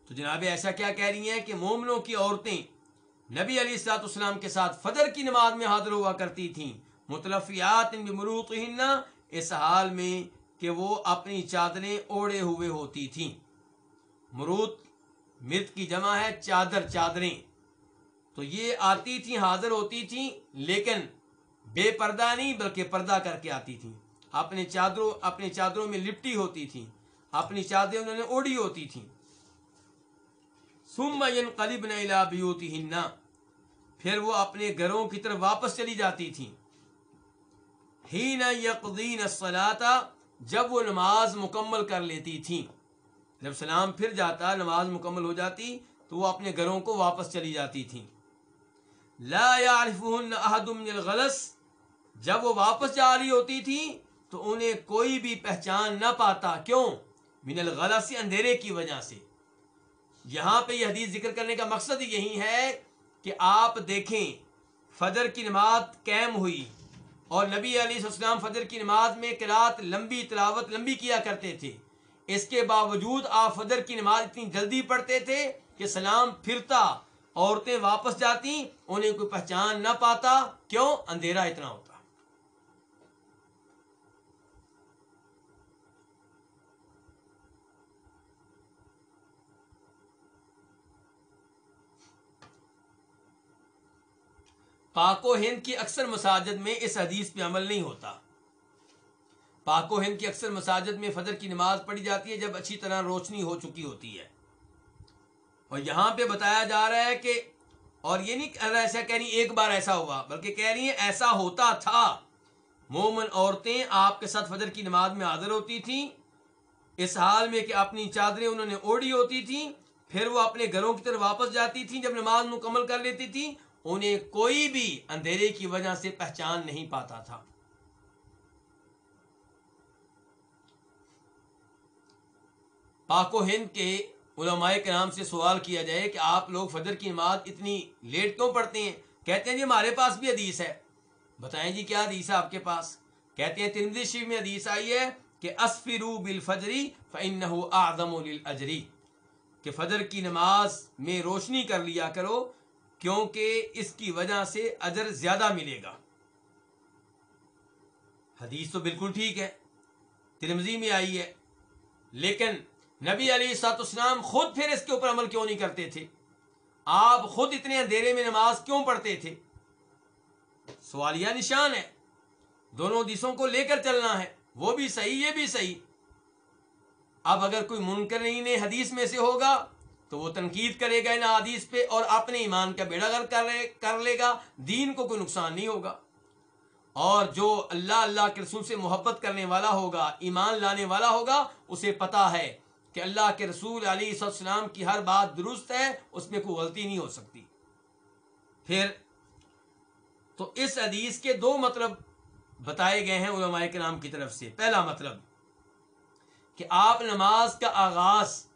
تو جناب، ایسا کیا کہہ رہی ہیں کہ مومنوں کی عورتیں نبی علی السلاط اسلام کے ساتھ فجر کی نماز میں حاضر ہوا کرتی تھیں۔ متلفیات مروط اس حال میں کہ وہ اپنی چادریں اوڑے ہوئے ہوتی تھیں۔ مروت مرت کی جمع ہے، چادر چادریں۔ تو یہ آتی تھیں حاضر ہوتی تھیں لیکن بے پردہ نہیں بلکہ پردہ کر کے آتی تھیں اپنے چادروں اپنی چادروں میں لپٹی ہوتی تھیں اپنی چادریں انہوں نے اوڑی ہوتی تھیں سم قلیب نہ پھر وہ اپنے گھروں کی طرف واپس چلی جاتی تھیں ہی نہ یقین جب وہ نماز مکمل کر لیتی تھیں جب سلام پھر جاتا، نماز مکمل ہو جاتی، تو وہ اپنے گھروں کو واپس چلی جاتی تھیں لا احد من الغلس۔ جب وہ واپس جا رہی ہوتی تھی تو انہیں کوئی بھی پہچان نہ پاتا۔ کیوں؟ من الغلس اندھیرے کی وجہ سے۔ یہاں پہ یہ حدیث ذکر کرنے کا مقصد یہی ہے کہ آپ دیکھیں، فجر کی نماز قائم ہوئی اور نبی علیہ السلام فجر کی نماز میں قرات لمبی تلاوت لمبی کیا کرتے تھے۔ اس کے باوجود آپ فجر کی نماز اتنی جلدی پڑھتے تھے کہ سلام پھرتا۔ عورتیں واپس جاتی، انہیں کوئی پہچان نہ پاتا، کیوں؟ اندھیرا اتنا ہوتا۔ پاک و ہند کی اکثر مساجد میں اس حدیث پہ عمل نہیں ہوتا۔ پاک و ہند کی اکثر مساجد میں فجر کی نماز پڑھی جاتی ہے جب اچھی طرح روشنی ہو چکی ہوتی ہے۔ اور یہاں پہ بتایا جا رہا ہے کہ اور یہ نہیں ایسا کہہ رہی ایک بار ایسا ہوا، بلکہ کہہ رہی ہیں ایسا ہوتا تھا۔ مومن عورتیں آپ کے ساتھ فجر کی نماز میں حاضر ہوتی تھیں، اس حال میں کہ اپنی چادریں انہوں نے اوڑی ہوتی تھیں، پھر وہ اپنے گھروں کی طرف واپس جاتی تھیں جب نماز مکمل کر لیتی تھیں، انہیں کوئی بھی اندھیرے کی وجہ سے پہچان نہیں پاتا تھا۔ پاک و ہند کے علماء کے نام سے سوال کیا جائے کہ آپ لوگ فجر کی نماز اتنی لیٹ کیوں پڑھتے ہیں؟ کہتے ہیں جی ہمارے پاس بھی حدیث ہے۔ بتائیں جی کیا حدیث ہے آپ کے پاس؟ کہتے ہیں ترمزی شریف میں حدیث آئی ہے کہ اسفرو بالفجری فانه اعظم للاجری کہ فجر کی نماز میں روشنی کر لیا کرو کیونکہ اس کی وجہ سے اجر زیادہ ملے گا۔ حدیث تو بالکل ٹھیک ہے ترمزی میں آئی ہے، لیکن نبی علی سات اسلام خود پھر اس کے اوپر عمل کیوں نہیں کرتے تھے؟ آپ خود اتنے اندھیرے میں نماز کیوں پڑھتے تھے؟ سوالیہ نشان ہے۔ دونوں دیسوں کو لے کر چلنا ہے۔ وہ بھی صحیح، یہ بھی صحیح۔ اب اگر کوئی منکرین حدیث میں سے ہوگا، تو وہ تنقید کرے گا ان حدیث پہ اور اپنے ایمان کا بیڑا گر کر لے گا۔ دین کو کوئی نقصان نہیں ہوگا۔ اور جو اللہ اللہ کے رسول سے محبت کرنے والا ہوگا، ایمان لانے والا ہوگا، اسے پتا ہے کہ اللہ کے رسول علی السلام کی ہر بات درست ہے، اس میں کوئی غلطی نہیں ہو سکتی۔ پھر تو اس حدیث کے دو مطلب بتائے گئے ہیں علماء کے نام کی طرف سے۔ پہلا مطلب کہ آپ نماز کا آغاز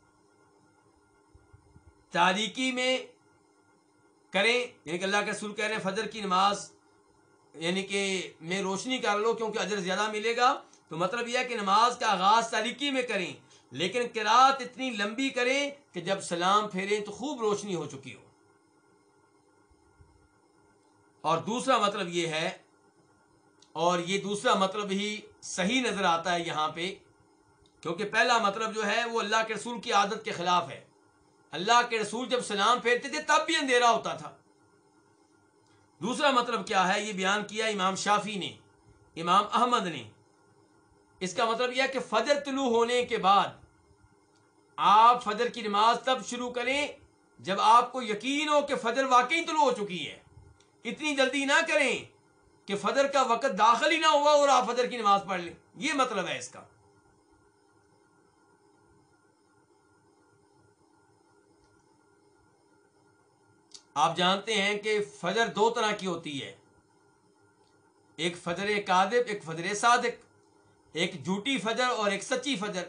تاریکی میں کریں یعنی کہ اللہ کے رسول کہہ رہے ہیں فجر کی نماز یعنی کہ میں روشنی کر لو کیونکہ اجر زیادہ ملے گا۔ تو مطلب یہ ہے کہ نماز کا آغاز تاریکی میں کریں۔ لیکن کراط اتنی لمبی کریں کہ جب سلام پھیریں تو خوب روشنی ہو چکی ہو۔ اور دوسرا مطلب یہ ہے، اور یہ دوسرا مطلب ہی صحیح نظر آتا ہے یہاں پہ، کیونکہ پہلا مطلب جو ہے وہ اللہ کے رسول کی عادت کے خلاف ہے۔ اللہ کے رسول جب سلام پھیرتے تھے تب بھی اندھیرا ہوتا تھا۔ دوسرا مطلب کیا ہے؟ یہ بیان کیا امام شافی نے، امام احمد نے۔ اس کا مطلب یہ ہے کہ فجر طلوع ہونے کے بعد آپ فجر کی نماز تب شروع کریں جب آپ کو یقین ہو کہ فجر واقعی طلوع ہو چکی ہے۔ اتنی جلدی نہ کریں کہ فجر کا وقت داخل ہی نہ ہوا اور آپ فجر کی نماز پڑھ لیں۔ یہ مطلب ہے اس کا۔ آپ جانتے ہیں کہ فجر دو طرح کی ہوتی ہے۔ ایک فجر کاذب، ایک فجر صادق۔ ایک جھوٹی فجر اور ایک سچی فجر۔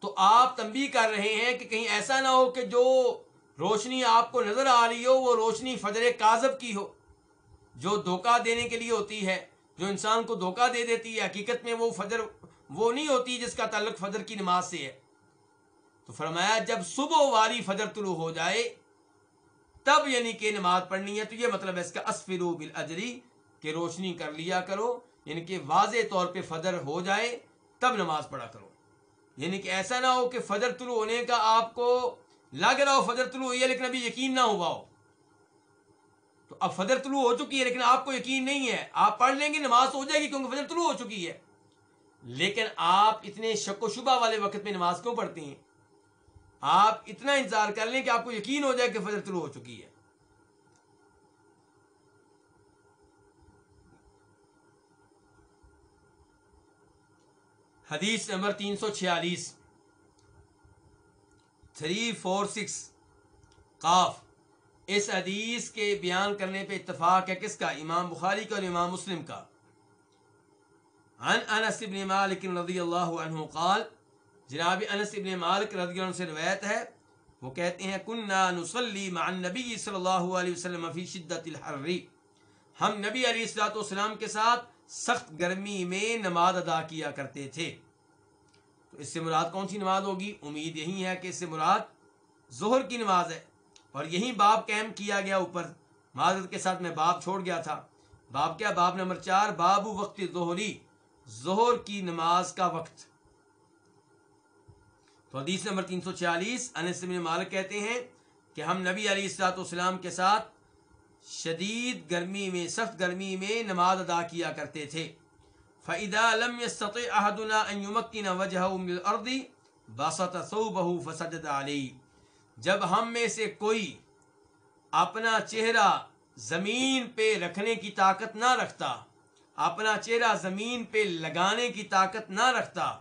تو آپ تنبیہ کر رہے ہیں کہ کہیں ایسا نہ ہو کہ جو روشنی آپ کو نظر آ رہی ہو، وہ روشنی فجر کاذب کی ہو۔ جو دھوکہ دینے کے لیے ہوتی ہے، جو انسان کو دھوکہ دے دیتی ہے، حقیقت میں وہ فجر وہ نہیں ہوتی جس کا تعلق فجر کی نماز سے ہے۔ تو فرمایا، جب صبح والی فجر طلوع ہو جائے، تب یعنی کہ نماز پڑھنی ہے۔ تو یہ مطلب ہے اس کا اسفرو بالاجری کہ روشنی کر لیا کرو۔ یعنی کہ واضح طور پہ فجر ہو جائے تب نماز پڑھا کرو۔ یعنی کہ ایسا نہ ہو کہ فجر طلوع ہونے کا آپ کو لگ رہا ہو فجر طلوع ہوئی ہے لیکن ابھی یقین نہ ہوا ہو۔ تو اب فجر طلوع ہو چکی ہے لیکن آپ کو یقین نہیں ہے۔ آپ پڑھ لیں گے نماز ہو جائے گی کیونکہ فجر طلوع ہو چکی ہے۔ لیکن آپ اتنے شک و شبہ والے وقت میں نماز کیوں پڑھتے ہیں؟ آپ اتنا انتظار کر لیں کہ آپ کو یقین ہو جائے کہ فجر طلوع ہو چکی ہے۔ حدیث نمبر تین سو چھیالیس۔ Three four six. قاف۔ اس حدیث کے بیان کرنے پہ اتفاق ہے کس کا؟ امام بخاری کا اور امام مسلم کا۔ عن انس بن مالک رضی اللہ عنہ قال، جناب انس ابن مالک رضی اللہ عنہ سے روایت ہے، وہ کہتے ہیں، کننا نصلی مع النبی صلی اللہ علیہ وسلم فی شدت الحر۔ ہم نبی علیہ السلاۃ والسلام کے ساتھ سخت گرمی میں نماز ادا کیا کرتے تھے۔ تو اس سے مراد کون سی نماز ہوگی؟ امید یہی ہے کہ اس سے مراد ظہر کی نماز ہے۔ اور یہی باب قائم کیا گیا اوپر۔ معذرت کے ساتھ میں باب چھوڑ گیا تھا۔ باب کیا؟ باب نمبر چار، باب وقت ظہری، ظہر کی نماز کا وقت۔ تو حدیث نمبر تین سو چھیالیس، انس بن مالک کہتے ہیں کہ ہم نبی علیہ السلاۃ والسلام کے ساتھ شدید گرمی میں، سخت گرمی میں نماز ادا کیا کرتے تھے۔ فَإِذَا لَمْ يَسْتَطِعْ أَحَدُنَا أَن يُمَكِّنَ وَجْهَهُ مِنَ الْأَرْضِ، بَسَطَ ثَوْبَهُ فَسَجَدَ جب ہم میں سے کوئی اپنا چہرہ زمین پہ رکھنے کی طاقت نہ رکھتا، اپنا چہرہ زمین پہ لگانے کی طاقت نہ رکھتا،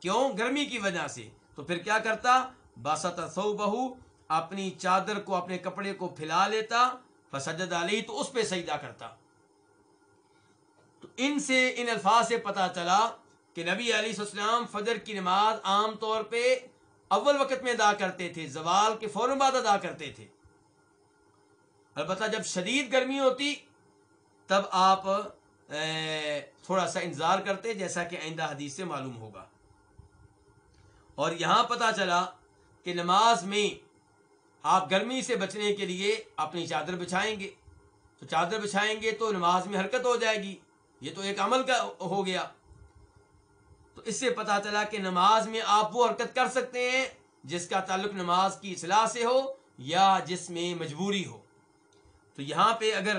کیوں؟ گرمی کی وجہ سے۔ تو پھر کیا کرتا؟ باسط سو بہو اپنی چادر کو، اپنے کپڑے کو پھیلا لیتا فسجد علی تو اس پہ سجدہ کرتا۔ تو ان سے، ان الفاظ سے پتا چلا کہ نبی علیہ السلام فجر کی نماز عام طور پہ اول وقت میں ادا کرتے تھے، زوال کے فوراً بعد ادا کرتے تھے۔ البتہ جب شدید گرمی ہوتی، تب آپ تھوڑا سا انتظار کرتے، جیسا کہ آئندہ حدیث سے معلوم ہوگا۔ اور یہاں پتا چلا کہ نماز میں آپ گرمی سے بچنے کے لیے اپنی چادر بچھائیں گے۔ تو چادر بچھائیں گے تو نماز میں حرکت ہو جائے گی۔ یہ تو ایک عمل کا ہو گیا۔ تو اس سے پتا چلا کہ نماز میں آپ وہ حرکت کر سکتے ہیں جس کا تعلق نماز کی اصلاح سے ہو یا جس میں مجبوری ہو۔ تو یہاں پہ اگر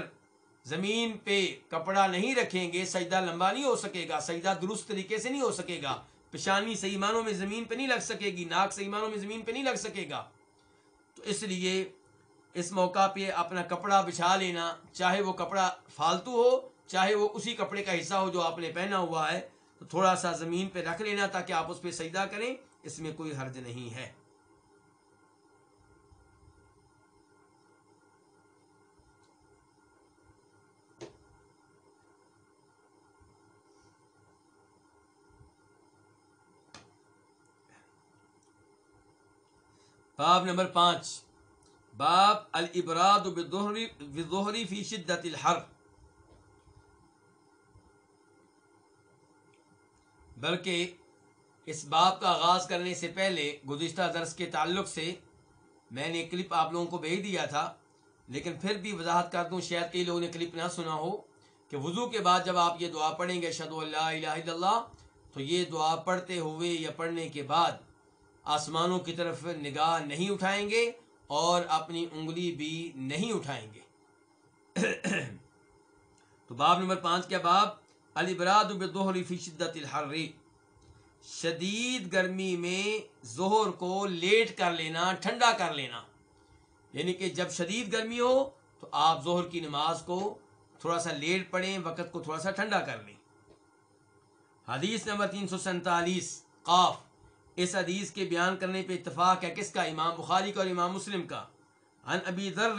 زمین پہ کپڑا نہیں رکھیں گے، سجدہ لمبا نہیں ہو سکے گا، سجدہ درست طریقے سے نہیں ہو سکے گا۔ پیشانی صحیح معنوں میں زمین پہ نہیں لگ سکے گی، ناک صحیح معنوں میں زمین پہ نہیں لگ سکے گا۔ تو اس لیے اس موقع پہ اپنا کپڑا بچھا لینا، چاہے وہ کپڑا فالتو ہو، چاہے وہ اسی کپڑے کا حصہ ہو جو آپ نے پہنا ہوا ہے، تو تھوڑا سا زمین پہ رکھ لینا تاکہ آپ اس پہ سجدہ کریں، اس میں کوئی حرج نہیں ہے۔ باب نمبر پانچ۔ باب الابراد بالظہری فی شدت الحر۔ بلکہ اس باب کا آغاز کرنے سے پہلے گزشتہ درس کے تعلق سے میں نے کلپ آپ لوگوں کو بھیج دیا تھا، لیکن پھر بھی وضاحت کر دوں، شاید کئی لوگوں نے کلپ نہ سنا ہو، کہ وضو کے بعد جب آپ یہ دعا پڑھیں گے شد اللہ الہ الا اللہ، تو یہ دعا پڑھتے ہوئے یا پڑھنے کے بعد آسمانوں کی طرف نگاہ نہیں اٹھائیں گے اور اپنی انگلی بھی نہیں اٹھائیں گے۔ تو باب نمبر پانچ کیا باب؟ علی براد فی شدت الحر۔ شدید گرمی میں زہر کو لیٹ کر لینا، ٹھنڈا کر لینا۔ یعنی کہ جب شدید گرمی ہو تو آپ زہر کی نماز کو تھوڑا سا لیٹ پڑھیں، وقت کو تھوڑا سا ٹھنڈا کر لیں۔ حدیث نمبر تین سو سینتالیس، قاف۔ اس حدیث کے بیان کرنے پہ اتفاق ہے کس کا؟ امام بخاری کا اور امام مسلم کا۔ ان ابی ذر،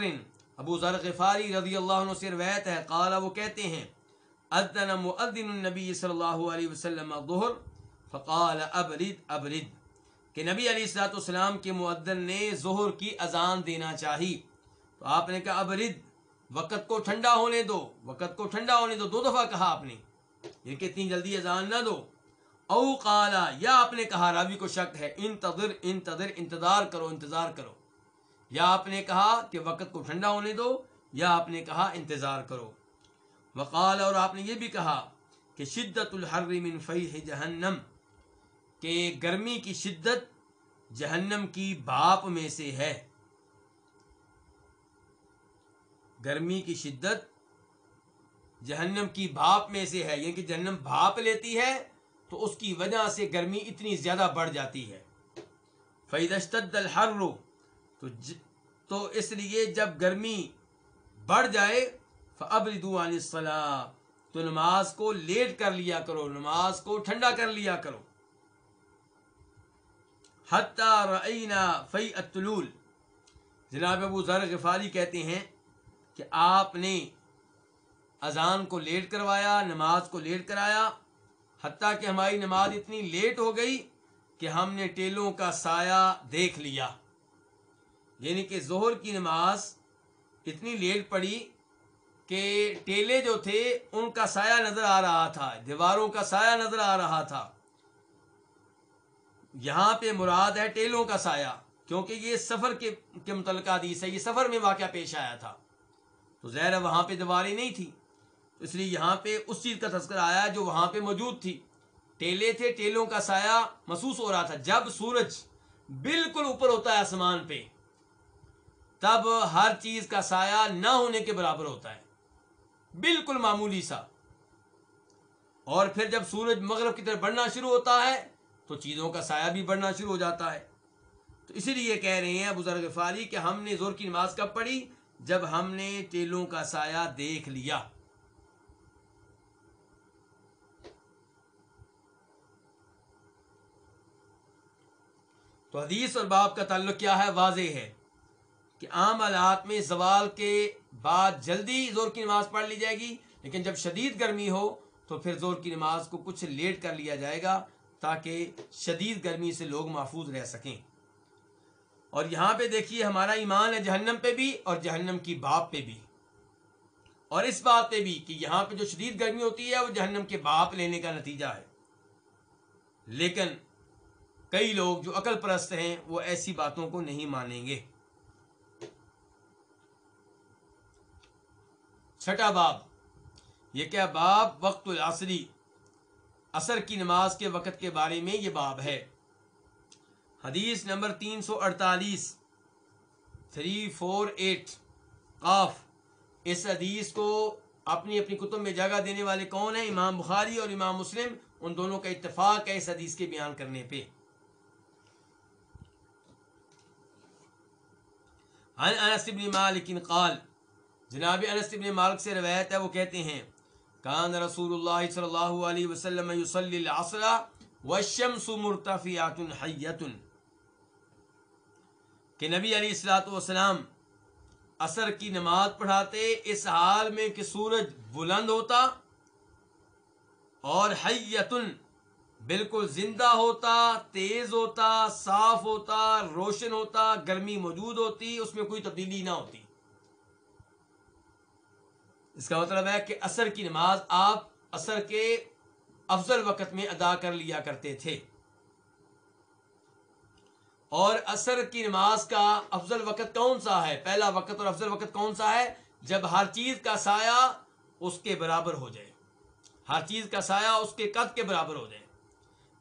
ابو ذر غفاری رضی اللہ عنہ سے روایت ہے قال وہ کہتے ہیں، اذن مؤذن النبی صلی اللہ علیہ وسلم ظہر فقال ابرد ابرد، کہ نبی علیہ السلاۃ والسلام کے معدن نے ظہر کی اذان دینا چاہی۔ تو آپ نے کہا، ابرد، وقت کو ٹھنڈا ہونے دو، وقت کو ٹھنڈا ہونے دو۔ دو دفعہ کہا آپ نے یہ کہ اتنی جلدی اذان نہ دو۔ او قالا، یا آپ نے کہا راوی کو شک ہے، انتظر انتظر، انتظار کرو انتظار کرو۔ یا آپ نے کہا کہ وقت کو ٹھنڈا ہونے دو، یا آپ نے کہا انتظار کرو۔ وقال، اور آپ نے یہ بھی کہا کہ شدت الحر من فیح جہنم، کہ گرمی کی شدت جہنم کی بھاپ میں سے ہے۔ گرمی کی شدت جہنم کی بھاپ میں سے ہے یعنی کہ جہنم بھاپ لیتی ہے تو اس کی وجہ سے گرمی اتنی زیادہ بڑھ جاتی ہے۔ فیدشتد الحر، تو ج... تو اس لیے جب گرمی بڑھ جائے فبردو عن الصلاح تو نماز کو لیٹ کر لیا کرو، نماز کو ٹھنڈا کر لیا کرو۔ رعینا فی الطلول جناب ابو ذر غفاری کہتے ہیں کہ آپ نے اذان کو لیٹ کروایا، نماز کو لیٹ کرایا حتیٰ کہ ہماری نماز اتنی لیٹ ہو گئی کہ ہم نے ٹیلوں کا سایہ دیکھ لیا۔ یعنی کہ ظہر کی نماز اتنی لیٹ پڑی کہ ٹیلے جو تھے ان کا سایہ نظر آ رہا تھا، دیواروں کا سایہ نظر آ رہا تھا۔ یہاں پہ مراد ہے ٹیلوں کا سایہ، کیونکہ یہ سفر کے کے متعلق حدیث ہے، یہ سفر میں واقعہ پیش آیا تھا۔ تو زہر وہاں پہ دیواریں نہیں تھی۔ اس لیے یہاں پہ اس چیز کا تذکر آیا جو وہاں پہ موجود تھی۔ ٹیلے تھے، ٹیلوں کا سایہ محسوس ہو رہا تھا۔ جب سورج بالکل اوپر ہوتا ہے آسمان پہ، تب ہر چیز کا سایہ نہ ہونے کے برابر ہوتا ہے۔ بالکل معمولی سا۔ اور پھر جب سورج مغرب کی طرف بڑھنا شروع ہوتا ہے، تو چیزوں کا سایہ بھی بڑھنا شروع ہو جاتا ہے۔ تو اسی لیے کہہ رہے ہیں بزرگ فاری کہ ہم نے زور کی نماز کب پڑھی؟ جب ہم نے ٹیلوں کا سایہ دیکھ لیا۔ تو حدیث اور باپ کا تعلق کیا ہے؟ واضح ہے کہ عام حالات میں زوال کے بعد جلدی زور کی نماز پڑھ لی جائے گی، لیکن جب شدید گرمی ہو تو پھر زور کی نماز کو کچھ لیٹ کر لیا جائے گا تاکہ شدید گرمی سے لوگ محفوظ رہ سکیں۔ اور یہاں پہ دیکھیے ہمارا ایمان ہے جہنم پہ بھی اور جہنم کی باپ پہ بھی۔ اور اس بات پہ بھی کہ یہاں پہ جو شدید گرمی ہوتی ہے وہ جہنم کے باپ لینے کا نتیجہ ہے۔ لیکن کئی لوگ جو عقل پرست ہیں، وہ ایسی باتوں کو نہیں مانیں گے۔ چھٹا باب۔ یہ کیا باب؟ وقت العصری۔ اثر کی نماز کے وقت کے بارے میں یہ باب ہے۔ حدیث نمبر تین سو اڑتالیس۔ Three four eight. قاف۔ اس حدیث کو اپنی اپنی کتب میں جگہ دینے والے کون ہیں؟ امام بخاری اور امام مسلم۔ ان دونوں کا اتفاق ہے اس حدیث کے بیان کرنے پہ۔ عن انس بن مالک قال، جناب انس بن مالک سے روایت ہے، وہ کہتے ہیں، کان رسول اللہ صلی اللہ علیہ وسلم یصلی العصر والشمس مرتفعات حیت کہ نبی علیہ الصلوۃ والسلام عصر کی نماز پڑھاتے، اس حال میں کہ سورج بلند ہوتا اور حیتن بالکل زندہ ہوتا، تیز ہوتا، صاف ہوتا، روشن ہوتا، گرمی موجود ہوتی، اس میں کوئی تبدیلی نہ ہوتی۔ اس کا مطلب ہے کہ اثر کی نماز آپ اثر کے افضل وقت میں ادا کر لیا کرتے تھے۔ اور اثر کی نماز کا افضل وقت کون سا ہے؟ پہلا وقت اور افضل وقت کون سا ہے؟ جب ہر چیز کا سایہ اس کے برابر ہو جائے۔ ہر چیز کا سایہ اس کے قد کے برابر ہو جائے۔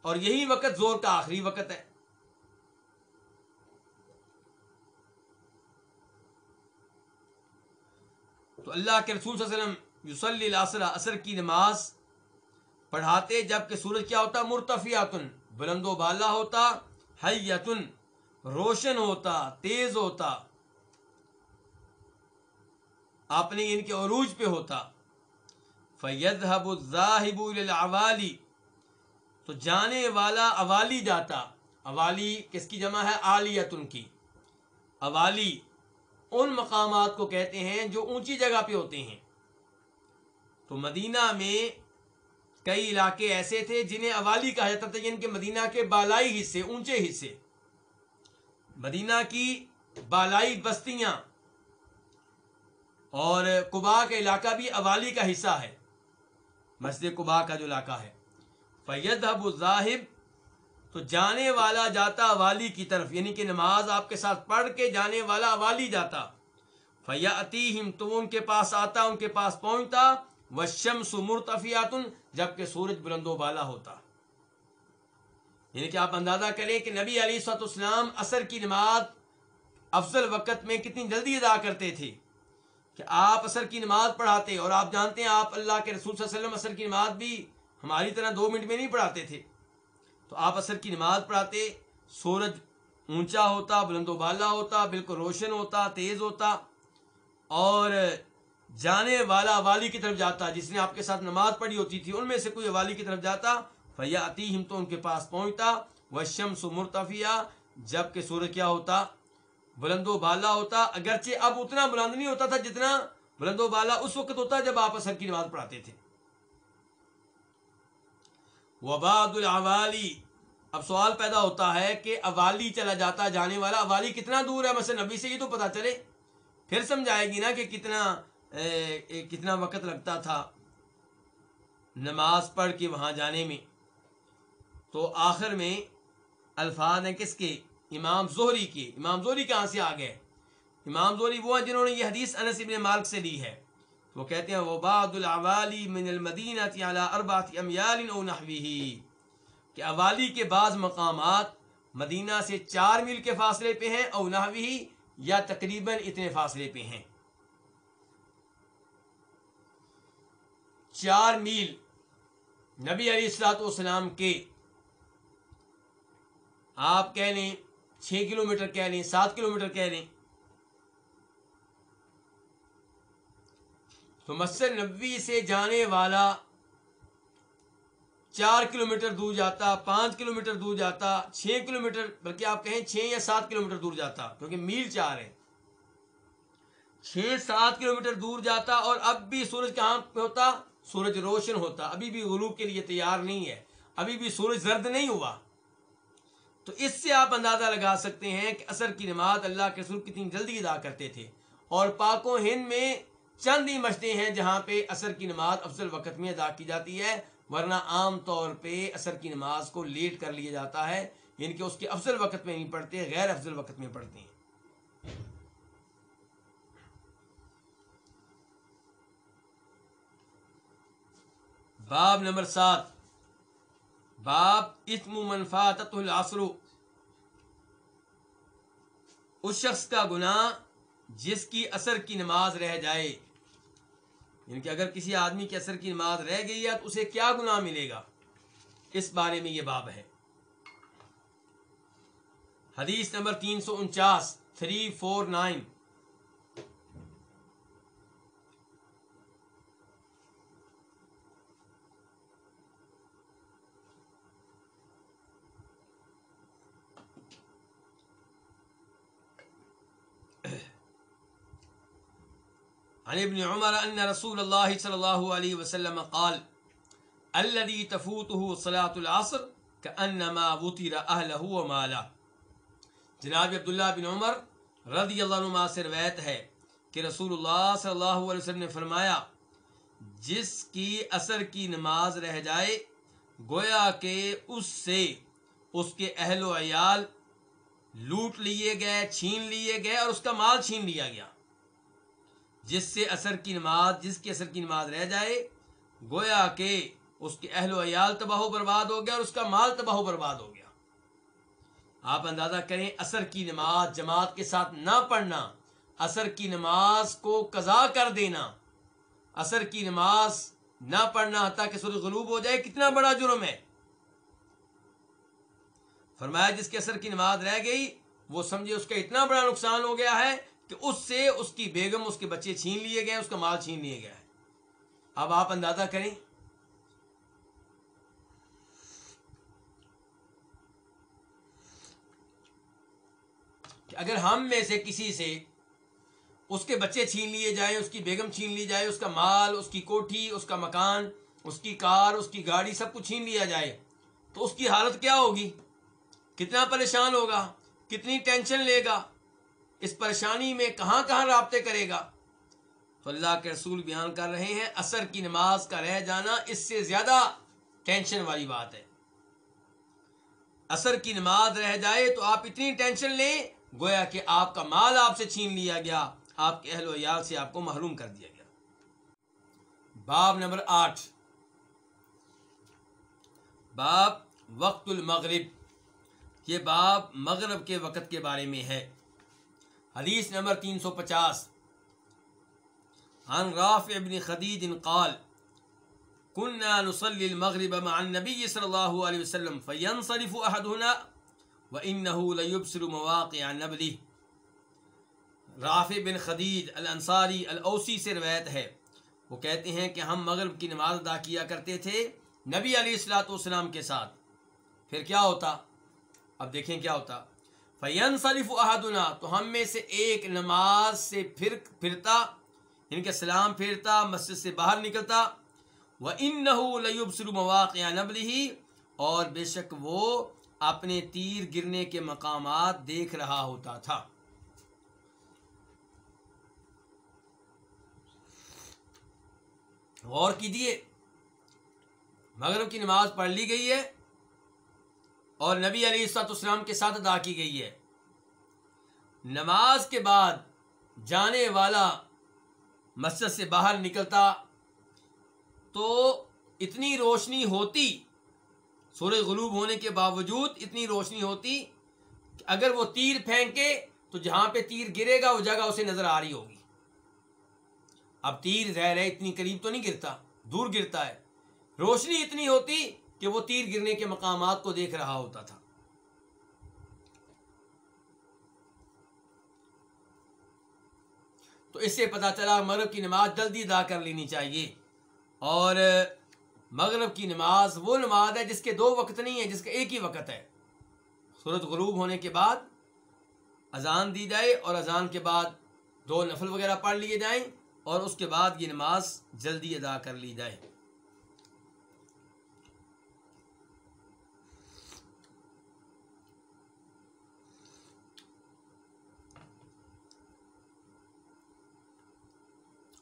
اور یہی وقت زور کا آخری وقت ہے۔ تو اللہ کے رسول صلی اللہ علیہ وسلم یوسلی الاسرہ اثر کی نماز پڑھاتے جبکہ سورج کیا ہوتا؟ مرتفیاتن بلند و بالا ہوتا، حیتن، روشن ہوتا، تیز ہوتا اپنے ان کے عروج پہ ہوتا۔ فیدھب الظاہب للعوالی تو جانے والا اوالی جاتا۔ اوالی کس کی جمع ہے؟ عالیتن کی۔ اوالی ان مقامات کو کہتے ہیں جو اونچی جگہ پہ ہوتے ہیں۔ تو مدینہ میں کئی علاقے ایسے تھے جنہیں اوالی کہا جاتا تھا یعنی جن کے مدینہ کے بالائی حصے، اونچے حصے۔ مدینہ کی بالائی بستیاں اور قبا کا علاقہ بھی اوالی کا حصہ ہے۔ مسجد قبا کا جو علاقہ ہے۔ فید اب الظاہب تو جانے والا جاتا والی کی طرف یعنی کہ نماز آپ کے ساتھ پڑھ کے جانے والا والی جاتا۔ فیا تو ان کے پاس آتا، ان کے پاس پہنچتا۔ وشم سمرتفیات جبکہ سورج بلند و بالا ہوتا۔ یعنی کہ آپ اندازہ کریں کہ نبی علی سات اسلام اثر کی نماز افضل وقت میں کتنی جلدی ادا کرتے تھے کہ آپ اثر کی نماز پڑھاتے اور آپ جانتے ہیں آپ اللہ کے رسول صلی اللہ علیہ وسلم اثر کی نماز بھی ہماری طرح دو منٹ میں نہیں پڑھاتے تھے۔ تو آپ اثر کی نماز پڑھاتے، سورج اونچا ہوتا، بلند و بالا ہوتا، بالکل روشن ہوتا، تیز ہوتا، اور جانے والا والی کی طرف جاتا، جس نے آپ کے ساتھ نماز پڑھی ہوتی تھی، ان میں سے کوئی والی کی طرف جاتا۔ فیا ہم تو ان کے پاس پہنچتا۔ وہ شمس مرتفیہ جبکہ سورج کیا ہوتا؟ بلند و بالا ہوتا۔ اگرچہ اب اتنا بلند نہیں ہوتا تھا جتنا بلند و بالا اس وقت ہوتا جب آپ اثر کی نماز پڑھاتے تھے۔ وباد الوالی اب سوال پیدا ہوتا ہے کہ اوالی چلا جاتا جانے والا اوالی کتنا دور ہے؟ مثلا نبی سے یہ تو پتا چلے۔ پھر سمجھائے گی نا کہ کتنا اے, کتنا وقت لگتا تھا نماز پڑھ کے وہاں جانے میں۔ تو آخر میں الفاظ ہیں کس کے؟ امام زہری کے۔ امام زہری کہاں سے آ گئے؟ امام زہری وہ ہیں جنہوں نے یہ حدیث انس ابن مالک سے لی ہے۔ وہ کہتے ہیں وباد العوالی من المدینہ على اربعۃ امیال او نحوه کہ اوالی کے بعض مقامات مدینہ سے چار میل کے فاصلے پہ ہیں او نحوه یا تقریباً اتنے فاصلے پہ ہیں۔ چار میل نبی علیہ السلاۃ والسلام کے آپ کہہ لیں، چھ کلو میٹر کہہ لیں، سات کلو میٹر کہہ لیں تو مسجد نبی سے جانے والا چار کلو میٹر دور جاتا، پانچ کلو میٹر دور جاتا، چھ کلو میٹر بلکہ آپ کہیں چھ یا سات کلو میٹر دور جاتا، کیونکہ میل چار ہے۔ چھ سات کلو میٹر دور جاتا اور اب بھی سورج کہاں پہ ہوتا؟ سورج روشن ہوتا۔ ابھی بھی غروب کے لیے تیار نہیں ہے۔ ابھی بھی سورج زرد نہیں ہوا۔ تو اس سے آپ اندازہ لگا سکتے ہیں کہ اثر کی نماز اللہ کے سر کتنی جلدی ادا کرتے تھے۔ اور پاک و ہند میں چند ہی مسجدیں ہیں جہاں پہ اثر کی نماز افضل وقت میں ادا کی جاتی ہے، ورنہ عام طور پہ اثر کی نماز کو لیٹ کر لیا جاتا ہے یعنی کہ اس کے افضل وقت میں نہیں پڑھتے، غیر افضل وقت میں پڑھتے ہیں۔ باب نمبر سات۔ باب اسم منفاط العصر۔ اس شخص کا گناہ جس کی اثر کی نماز رہ جائے۔ یعنی کہ اگر کسی آدمی کے اثر کی نماز رہ گئی ہے تو اسے کیا گناہ ملے گا؟ اس بارے میں یہ باب ہے۔ حدیث نمبر تین سو انچاس تھری فور نائن عن ابن عمر ان رسول الله صلى الله عليه وسلم قال، الذي تفوته صلاة العصر كأنما وطر أهله وماله جناب عبداللہ بن عمر رضی اللہ عنہ سے روایت ہے کہ رسول اللہ صلی اللہ علیہ وسلم نے فرمایا، جس کی اثر کی نماز رہ جائے، گویا کہ اس سے اس کے اہل و عیال لوٹ لیے گئے، چھین لیے گئے اور اس کا مال چھین لیا گیا۔ جس سے اثر کی نماز، جس کی اثر کی نماز رہ جائے، گویا کہ اس کے اہل و عیال تباہ و برباد ہو گیا اور اس کا مال تباہ و برباد ہو گیا۔ آپ اندازہ کریں اثر کی نماز جماعت کے ساتھ نہ پڑھنا، اثر کی نماز کو قضا کر دینا۔ اثر کی نماز نہ پڑھنا حتیٰ کہ سر غلوب ہو جائے، کتنا بڑا جرم ہے۔ فرمایا جس کے اثر کی نماز رہ گئی، وہ سمجھے اس کا اتنا بڑا نقصان ہو گیا ہے کہ اس سے اس کی بیگم، اس کے بچے چھین لیے گئے، اس کا مال چھین لیے گیا ہے۔ اب آپ اندازہ کریں۔ کہ اگر ہم میں سے کسی سے اس کے بچے چھین لیے جائیں، اس کی بیگم چھین لی جائے، اس کا مال، اس کی کوٹھی، اس کا مکان، اس کی کار، اس کی گاڑی، سب کچھ چھین لیا جائے، تو اس کی حالت کیا ہوگی؟ کتنا پریشان ہوگا؟ کتنی ٹینشن لے گا؟ اس پریشانی میں کہاں کہاں رابطے کرے گا؟ تو اللہ کے رسول بیان کر رہے ہیں اثر کی نماز کا رہ جانا اس سے زیادہ ٹینشن والی بات ہے۔ اثر کی نماز رہ جائے تو آپ اتنی ٹینشن لیں، گویا کہ آپ کا مال آپ سے چھین لیا گیا، آپ کے اہل و عیال سے آپ کو محروم کر دیا گیا۔ باب نمبر آٹھ۔ باب وقت المغرب۔ یہ باب مغرب کے وقت کے بارے میں ہے۔ حدیث نمبر تین سو پچاس۔ عن رافع بن خدیج قال كنا نصلي المغرب مع النبي صلى الله عليه وسلم فينصرف أحدنا وإنه ليبصر مواقع نبله رافع بن خدیج الانصاری الاوسی سے روایت ہے۔ وہ کہتے ہیں کہ ہم مغرب کی نماز ادا کیا کرتے تھے نبی علیہ السلاۃ والسلام کے ساتھ۔ پھر کیا ہوتا؟ اب دیکھیں کیا ہوتا۔ فین صلیف احدنا تو ہم میں سے ایک نماز سے پھر پھرتا یعنی ان کے سلام پھرتا مسجد سے باہر نکلتا وہ ان نہ مواقع نبلی اور بے شک وہ اپنے تیر گرنے کے مقامات دیکھ رہا ہوتا تھا۔ غور کیجیے مغرب کی نماز پڑھ لی گئی ہے۔ اور نبی علی سات اسلام کے ساتھ ادا کی گئی ہے۔ نماز کے بعد جانے والا مسجد سے باہر نکلتا تو اتنی روشنی ہوتی سورج غلوب ہونے کے باوجود اتنی روشنی ہوتی کہ اگر وہ تیر پھینکے تو جہاں پہ تیر گرے گا، وہ جگہ اسے نظر آ رہی ہوگی۔ اب تیر ظاہر ہے اتنی قریب تو نہیں گرتا، دور گرتا ہے۔ روشنی اتنی ہوتی کہ وہ تیر گرنے کے مقامات کو دیکھ رہا ہوتا تھا۔ تو اس سے پتا چلا مغرب کی نماز جلدی ادا کر لینی چاہیے۔ اور مغرب کی نماز وہ نماز ہے جس کے دو وقت نہیں ہے، جس کا ایک ہی وقت ہے۔ سورج غروب ہونے کے بعد اذان دی جائے اور اذان کے بعد دو نفل وغیرہ پڑھ لیے جائیں اور اس کے بعد یہ نماز جلدی ادا کر لی جائے۔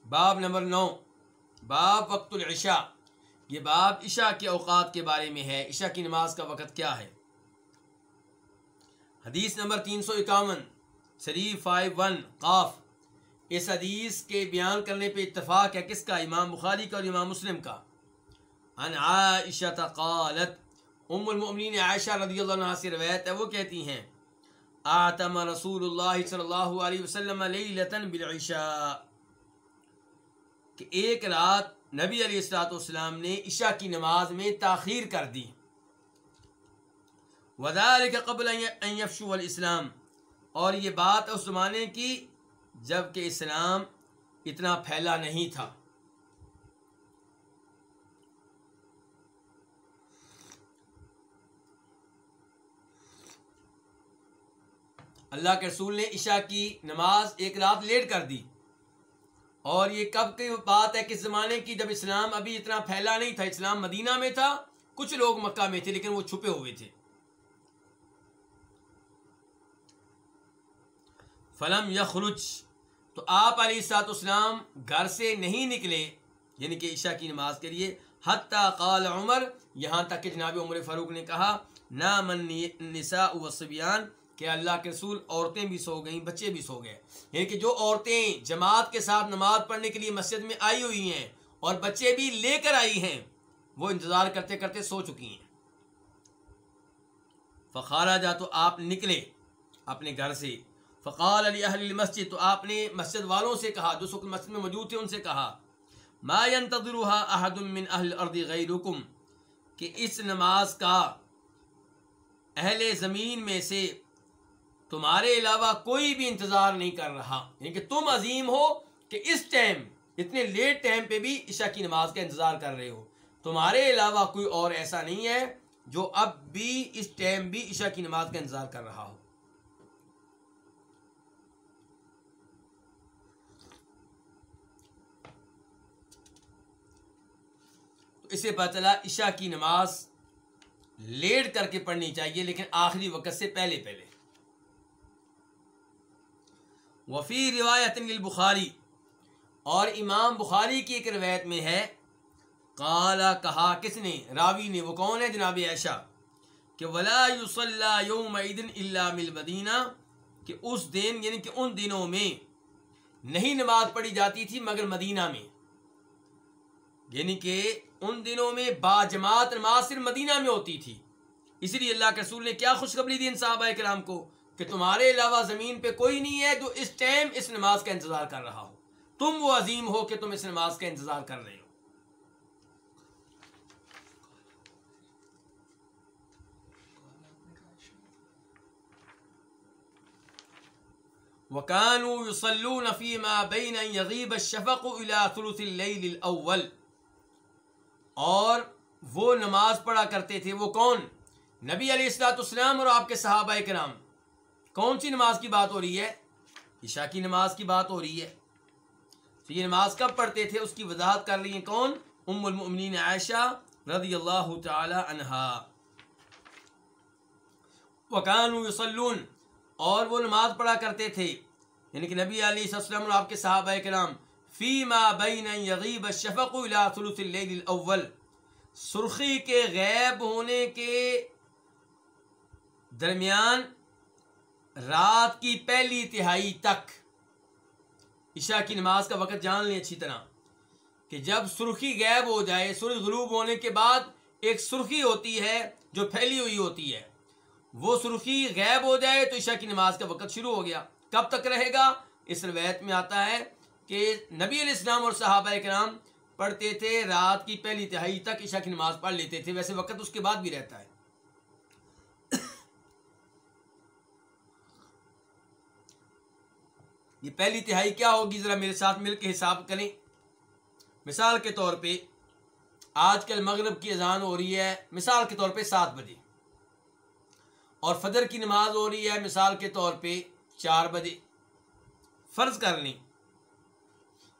باب نمبر نو، باب وقت العشاء۔ یہ باب عشاء کے اوقات کے بارے میں ہے۔ عشاء کی نماز کا وقت کیا ہے؟ حدیث نمبر تین سو اکاون، شریف فائیو ون، قاف۔ اس حدیث کے بیان کرنے پہ اتفاق ہے کس کا؟ امام بخاری کا اور امام مسلم کا۔ ان عائشہ قالت، ام المؤمنین عائشہ رضی اللہ عنہ سے روایت ہے، وہ کہتی ہیں، آتم رسول اللہ صلی اللہ علیہ وسلم لیلتن بالعشاء۔ کہ ایک رات نبی علیہ السلاۃ والسلام نے عشاء کی نماز میں تاخیر کر دی۔ وزار کے قبل یفشو الاسلام۔ اور یہ بات اس زمانے کی، جبکہ اسلام اتنا پھیلا نہیں تھا۔ اللہ کے رسول نے عشاء کی نماز ایک رات لیٹ کر دی۔ اور یہ کب کی بات ہے کس زمانے کی جب اسلام ابھی اتنا پھیلا نہیں تھا، اسلام مدینہ میں تھا، کچھ لوگ مکہ میں تھے لیکن وہ چھپے ہوئے تھے۔ فلم یخرج تو آپ علی سات اسلام گھر سے نہیں نکلے یعنی کہ عشاء کی نماز کے لیے، حتیٰ قال عمر، یہاں تک کہ جناب عمر فاروق نے کہا نہ من نسا وسبیان کہ اللہ کے رسول عورتیں بھی سو گئیں، بچے بھی سو گئے۔ یعنی کہ جو عورتیں جماعت کے ساتھ نماز پڑھنے کے لیے مسجد میں آئی ہوئی ہیں اور بچے بھی لے کر آئی ہیں، وہ انتظار کرتے کرتے سو چکی ہیں۔ فخارا جا تو آپ نکلے اپنے گھر سے۔ فقال علی اہل مسجد تو آپ نے مسجد والوں سے کہا، جو سکھ مسجد میں موجود تھے ان سے کہا، ما ينتظرها احد من اہل الارض غیرکم، کہ اس نماز کا اہل زمین میں سے تمہارے علاوہ کوئی بھی انتظار نہیں کر رہا۔ یعنی کہ تم عظیم ہو کہ اس ٹائم، اتنے لیٹ ٹائم پہ بھی عشاء کی نماز کا انتظار کر رہے ہو۔ تمہارے علاوہ کوئی اور ایسا نہیں ہے جو اب بھی اس ٹائم بھی عشاء کی نماز کا انتظار کر رہا ہو۔ تو اسے پتہ چلا عشاء کی نماز لیٹ کر کے پڑھنی چاہیے، لیکن آخری وقت سے پہلے پہلے۔ وفی روایت بخاری اور امام بخاری کی ایک روایت میں ہے کالا کہا، کس نے؟ راوی نے، وہ کون ہے؟ جناب عائشہ، کہ ولا یوم اللہ مل مدینہ کہ اس دن یعنی کہ ان دنوں میں نہیں نماز پڑھی جاتی تھی مگر مدینہ میں۔ یعنی کہ ان دنوں میں با جماعت نماز صرف مدینہ میں ہوتی تھی۔ اسی لیے اللہ کے رسول نے کیا خوشخبری دی ان صحابہ کرام کو؟ کہ تمہارے علاوہ زمین پہ کوئی نہیں ہے جو اس ٹائم اس نماز کا انتظار کر رہا ہو۔ تم وہ عظیم ہو کہ تم اس نماز کا انتظار کر رہے ہو۔ وکانو یصلون فیما بین یغیب الشفق الى ثلث اللیل الاول اور وہ نماز پڑھا کرتے تھے وہ کون؟ نبی علیہ السلاۃ السلام اور آپ کے صحابہ کرام۔ کون سی نماز کی بات ہو رہی ہے؟ عشاء کی نماز کی بات ہو رہی ہے۔ تو یہ نماز کب پڑھتے تھے؟ اس کی وضاحت کر رہی ہیں کون؟ ام المؤمنین عائشہ رضی اللہ تعالی عنہا۔ وکانو یصلون، اور وہ نماز پڑھا کرتے تھے۔ یعنی کہ نبی علیہ السلام اور آپ کے صحابہ کرام، فیما بین یغیب الشفق الى ثلث اللیل الاول۔ سرخی کے غیب ہونے کے درمیان رات کی پہلی تہائی تک عشاء کی نماز کا وقت جان لیں اچھی طرح کہ جب سرخی غیب ہو جائے، سورج غروب ہونے کے بعد ایک سرخی ہوتی ہے جو پھیلی ہوئی ہوتی ہے۔ وہ سرخی غیب ہو جائے تو عشاء کی نماز کا وقت شروع ہو گیا۔ کب تک رہے گا؟ اس روایت میں آتا ہے کہ نبی علیہ السلام اور صحابہ کرام پڑھتے تھے، رات کی پہلی تہائی تک عشاء کی نماز پڑھ لیتے تھے۔ ویسے وقت اس کے بعد بھی رہتا ہے۔ یہ پہلی تہائی کیا ہوگی؟ ذرا میرے ساتھ مل کے حساب کریں۔ مثال کے طور پہ آج کل مغرب کی اذان ہو رہی ہے، مثال کے طور پہ سات بجے۔ اور فجر کی نماز ہو رہی ہے، مثال کے طور پہ چار بجے۔ فرض کر لیں۔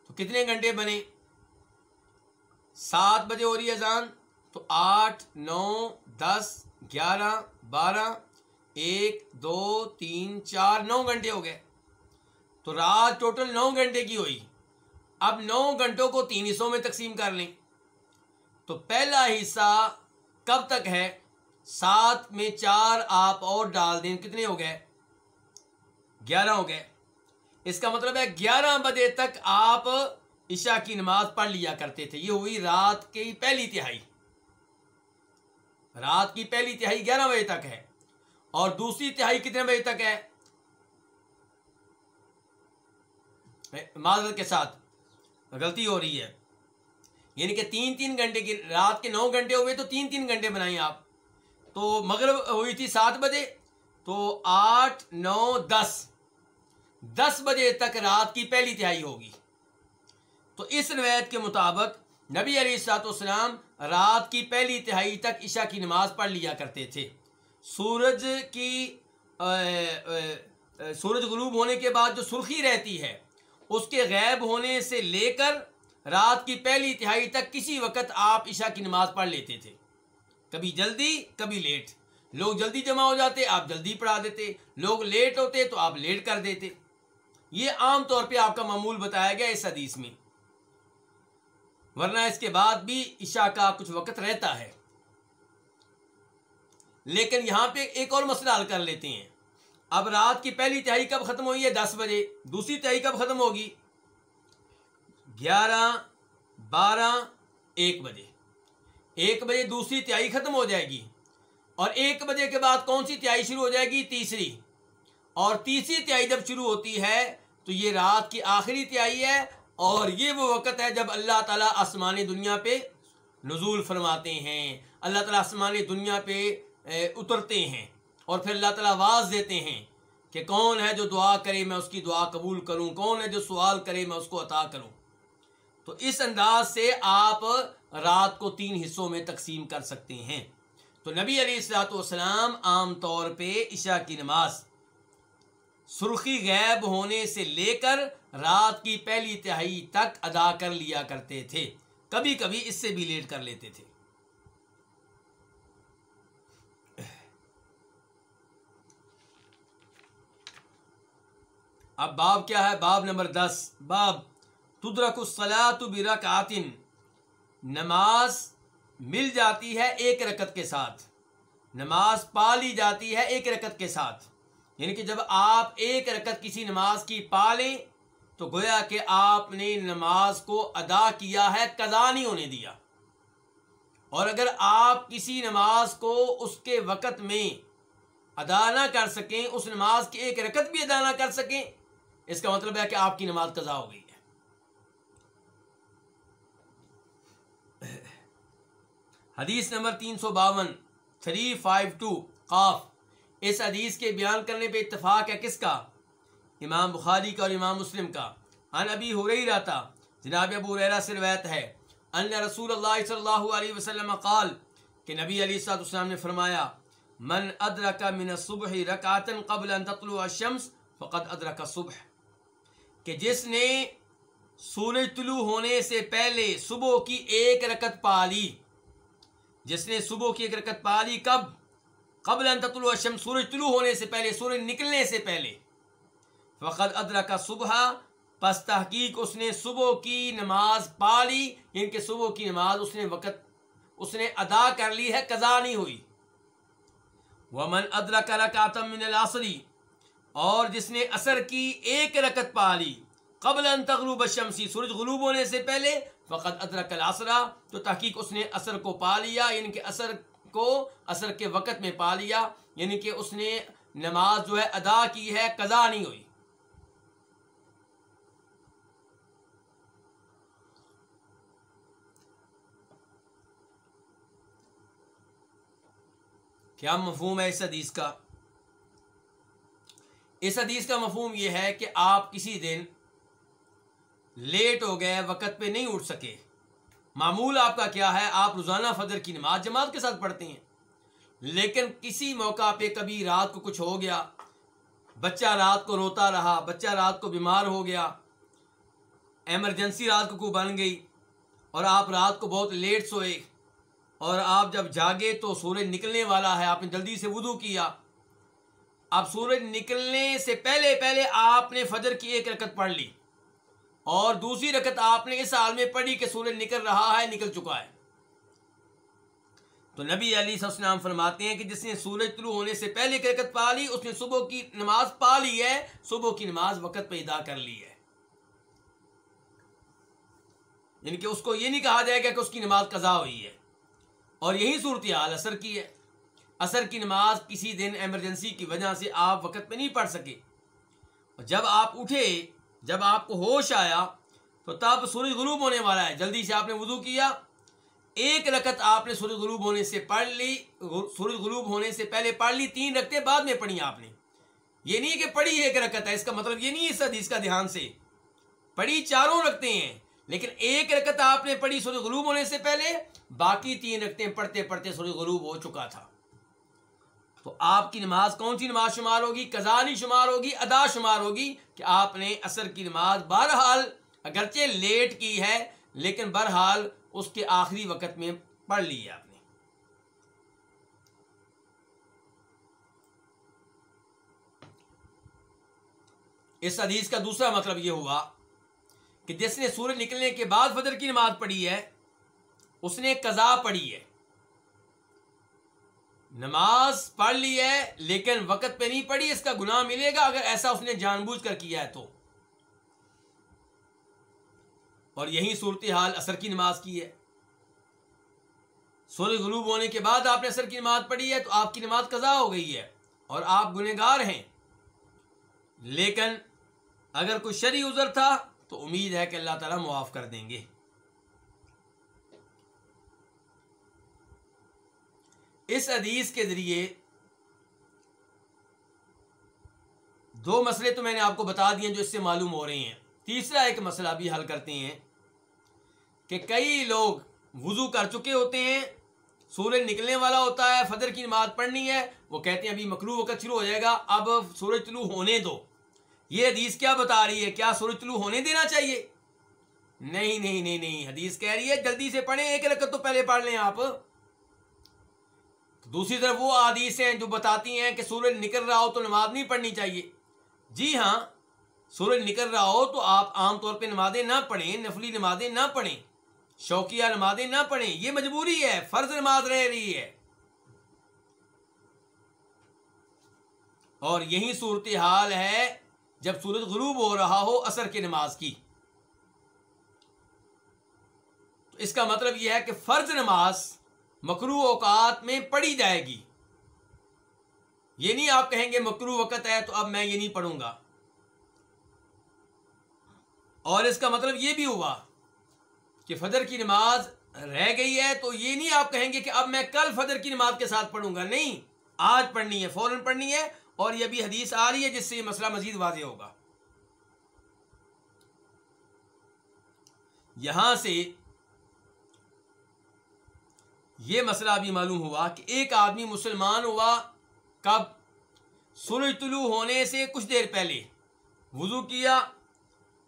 تو کتنے گھنٹے بنے؟ سات بجے ہو رہی ہے اذان، تو آٹھ، نو، دس، گیارہ، بارہ، ایک، دو، تین، چار، نو گھنٹے ہو گئے۔ تو رات ٹوٹل نو گھنٹے کی ہوئی۔ اب نو گھنٹوں کو تین حصوں میں تقسیم کر لیں۔ تو پہلا حصہ کب تک ہے؟ سات میں چار آپ اور ڈال دیں۔ کتنے ہو گئے؟ گیارہ ہو گئے۔ اس کا مطلب ہے گیارہ بجے تک آپ عشاء کی نماز پڑھ لیا کرتے تھے۔ یہ ہوئی رات کی پہلی تہائی۔ رات کی پہلی تہائی گیارہ بجے تک ہے۔ اور دوسری تہائی کتنے بجے تک ہے؟ معذرت کے ساتھ غلطی ہو رہی ہے۔ یعنی کہ تین تین گھنٹے کی رات کے نو گھنٹے ہوئے تو تین تین گھنٹے بنائیں آپ۔ تو مغرب ہوئی تھی سات بجے، تو آٹھ، نو، دس دس بجے تک رات کی پہلی تہائی ہوگی۔ تو اس روایت کے مطابق نبی علی سات وسلام رات کی پہلی تہائی تک عشاء کی نماز پڑھ لیا کرتے تھے۔ سورج کی سورج غروب ہونے کے بعد جو سرخی رہتی ہے اس کے غیب ہونے سے لے کر رات کی پہلی تہائی تک کسی وقت آپ عشاء کی نماز پڑھ لیتے تھے۔ کبھی جلدی، کبھی لیٹ۔ لوگ جلدی جمع ہو جاتے، آپ جلدی پڑھا دیتے۔ لوگ لیٹ ہوتے تو آپ لیٹ کر دیتے۔ یہ عام طور پہ آپ کا معمول بتایا گیا اس حدیث میں۔ ورنہ اس کے بعد بھی عشاء کا کچھ وقت رہتا ہے۔ لیکن یہاں پہ ایک اور مسئلہ حل کر لیتے ہیں۔ اب رات کی پہلی تہائی کب ختم ہوئی ہے؟ دس بجے۔ دوسری تہائی کب ختم ہوگی؟ گیارہ، بارہ، ایک بجے۔ ایک بجے دوسری تہائی ختم ہو جائے گی۔ اور ایک بجے کے بعد کون سی تہائی شروع ہو جائے گی؟ تیسری۔ اور تیسری تہائی جب شروع ہوتی ہے، تو یہ رات کی آخری تہائی ہے۔ اور یہ وہ وقت ہے جب اللہ تعالیٰ آسمانی دنیا پہ نزول فرماتے ہیں۔ اللہ تعالیٰ آسمانی دنیا پہ اترتے ہیں۔ اور پھر اللہ تعالیٰ آواز دیتے ہیں کہ کون ہے جو دعا کرے میں اس کی دعا قبول کروں؟ کون ہے جو سوال کرے میں اس کو عطا کروں؟ تو اس انداز سے آپ رات کو تین حصوں میں تقسیم کر سکتے ہیں۔ تو نبی علیہ السلاۃ والسلام عام طور پہ عشاء کی نماز، سرخی غیب ہونے سے لے کر رات کی پہلی تہائی تک ادا کر لیا کرتے تھے۔ کبھی کبھی اس سے بھی لیٹ کر لیتے تھے۔ اب باب کیا ہے؟ باب نمبر دس۔ باب تدرک الصلاۃ برکعتن۔ نماز مل جاتی ہے ایک رکت کے ساتھ۔ نماز پا لی جاتی ہے ایک رکت کے ساتھ۔ یعنی کہ جب آپ ایک رکت کسی نماز کی پا لیں، تو گویا کہ آپ نے نماز کو ادا کیا ہے، قضا نہیں ہونے دیا۔ اور اگر آپ کسی نماز کو اس کے وقت میں ادا نہ کر سکیں، اس نماز کی ایک رکت بھی ادا نہ کر سکیں اس کا مطلب ہے کہ آپ کی نماز قضا ہو گئی حدیث نمبر تین سو باون، تھری فائیو ٹو، قاف۔ اس حدیث کے بیان کرنے پہ اتفاق ہے کس کا؟ امام بخاری کا اور امام مسلم کا۔ ان ابی ہو رہی رہتا جناب ابو ریرا سے روایت ہے۔ ان رسول اللہ صلی اللہ علیہ وسلم قال، کہ نبی علی صاحب السلام نے فرمایا، من ادرک من الصبح رکعتا قبل ان تطلع الشمس، فقد ادرک الصبح. کہ جس نے سورج طلوع ہونے سے پہلے صبح کی ایک رکت پالی جس نے صبح کی ایک رکت پا لی کب؟ قبل ان تطلع الشمس، سورج طلوع ہونے سے پہلے، سورج نکلنے سے پہلے۔ فقط ادرا کا صبح، پس تحقیق اس نے صبح کی نماز پا لی۔ یعنی کہ صبح کی نماز اس نے وقت، اس نے ادا کر لی ہے، قضا نہیں ہوئی۔ ومن ادرا کا رکاتم من العصری اور جس نے اثر کی ایک رکت پا لی قبل ان تغروب الشمسی سورج غروب ہونے سے پہلے فقط ادرک الاسرا، تو تحقیق اس نے اثر کو پا لیا یعنی کہ اثر کو اثر کے وقت میں پا لیا یعنی کہ اس نے نماز جو ہے ادا کی ہے، قضا نہیں ہوئی۔ کیا مفہوم ہے اس حدیث کا؟ اس حدیث کا مفہوم یہ ہے کہ آپ کسی دن لیٹ ہو گئے، وقت پہ نہیں اٹھ سکے۔ معمول آپ کا کیا ہے؟ آپ روزانہ فجر کی نماز جماعت کے ساتھ پڑھتے ہیں۔ لیکن کسی موقع پہ کبھی رات کو کچھ ہو گیا، بچہ رات کو روتا رہا، بچہ رات کو بیمار ہو گیا ایمرجنسی رات کو کو بن گئی اور آپ رات کو بہت لیٹ سوئے اور آپ جب جاگے تو سورج نکلنے والا ہے، آپ نے جلدی سے وضو کیا۔ اب سورج نکلنے سے پہلے پہلے آپ نے فجر کی ایک رکت پڑھ لی۔ اور دوسری رکت آپ نے اس حال میں پڑھی کہ سورج نکل رہا ہے، نکل چکا ہے۔ تو نبی علی السلام فرماتے ہیں کہ جس نے سورج طلوع ہونے سے پہلے ایک رکت پا لی، اس نے صبح کی نماز پا لی ہے، صبح کی نماز وقت پہ ادا کر لی ہے۔ یعنی کہ اس کو یہ نہیں کہا جائے گا کہ اس کی نماز قضا ہوئی ہے۔ اور یہی صورتحال اثر کی ہے۔ اثر کی نماز کسی دن ایمرجنسی کی وجہ سے آپ وقت پہ نہیں پڑھ سکے۔ جب آپ اٹھے، جب آپ کو ہوش آیا، تو تب سورج غروب ہونے والا ہے۔ جلدی سے آپ نے وضو کیا۔ ایک رکت آپ نے سورج غروب ہونے سے پڑھ لی، سورج غروب ہونے سے پہلے پڑھ لی، تین رکھتے بعد میں پڑھی آپ نے۔ یہ نہیں کہ پڑھی ایک رکت ہے، اس کا مطلب یہ نہیں ہے اس حدیث کا دھیان سے۔ پڑھی چاروں رکھتے ہیں، لیکن ایک رکت آپ نے پڑھی سورج غروب ہونے سے پہلے، باقی تین رکھتے پڑھتے پڑھتے سورج غروب ہو چکا تھا۔ تو آپ کی نماز کون سی نماز شمار ہوگی؟ قضا نہیں شمار ہوگی، ادا شمار ہوگی کہ آپ نے اثر کی نماز بہرحال اگرچہ لیٹ کی ہے، لیکن بہرحال اس کے آخری وقت میں پڑھ لی ہے آپ نے۔ اس حدیث کا دوسرا مطلب یہ ہوا کہ جس نے سورج نکلنے کے بعد فجر کی نماز پڑھی ہے، اس نے قضا پڑھی ہے۔ نماز پڑھ لی ہے، لیکن وقت پہ نہیں پڑھی، اس کا گناہ ملے گا اگر ایسا اس نے جان بوجھ کر کیا ہے تو۔ اور یہی صورتحال اثر کی نماز کی ہے۔ سورج غروب ہونے کے بعد آپ نے اثر کی نماز پڑھی ہے تو آپ کی نماز قضا ہو گئی ہے اور آپ گنہگار ہیں۔ لیکن اگر کوئی شرعی عذر تھا تو امید ہے کہ اللہ تعالیٰ معاف کر دیں گے۔ اس حدیث کے ذریعے دو مسئلے تو میں نے آپ کو بتا دیے جو اس سے معلوم ہو رہے ہیں۔ تیسرا ایک مسئلہ بھی حل کرتے ہیں کہ کئی لوگ وضو کر چکے ہوتے ہیں، سورج نکلنے والا ہوتا ہے، فجر کی نماز پڑھنی ہے، وہ کہتے ہیں ابھی مکرو وقت شروع ہو جائے گا، اب سورج طلوع ہونے دو۔ یہ حدیث کیا بتا رہی ہے؟ کیا سورج طلوع ہونے دینا چاہیے؟ نہیں نہیں نہیں نہیں، حدیث کہہ رہی ہے جلدی سے پڑھیں، ایک رکعت تو پہلے پڑھ لیں آپ۔ دوسری طرف وہ حدیث ہیں جو بتاتی ہیں کہ سورج نکل رہا ہو تو نماز نہیں پڑھنی چاہیے۔ جی ہاں سورج نکل رہا ہو تو آپ عام طور پہ نمازیں نہ پڑھیں، نفلی نمازیں نہ پڑھیں، شوقیہ نمازیں نہ پڑھیں، یہ مجبوری ہے، فرض نماز رہ رہی ہے۔ اور یہی صورتحال ہے جب سورج غروب ہو رہا ہو اثر کی نماز کی۔ تو اس کا مطلب یہ ہے کہ فرض نماز مکرو اوقات میں پڑھی جائے گی۔ یہ نہیں آپ کہیں گے مکرو وقت ہے تو اب میں یہ نہیں پڑھوں گا۔ اور اس کا مطلب یہ بھی ہوا کہ فجر کی نماز رہ گئی ہے تو یہ نہیں آپ کہیں گے کہ اب میں کل فجر کی نماز کے ساتھ پڑھوں گا۔ نہیں، آج پڑھنی ہے، فوراً پڑھنی ہے اور یہ بھی حدیث آ رہی ہے جس سے یہ مسئلہ مزید واضح ہوگا۔ یہاں سے یہ مسئلہ بھی معلوم ہوا کہ ایک آدمی مسلمان ہوا کب؟ سورج طلوع ہونے سے کچھ دیر پہلے۔ وضو کیا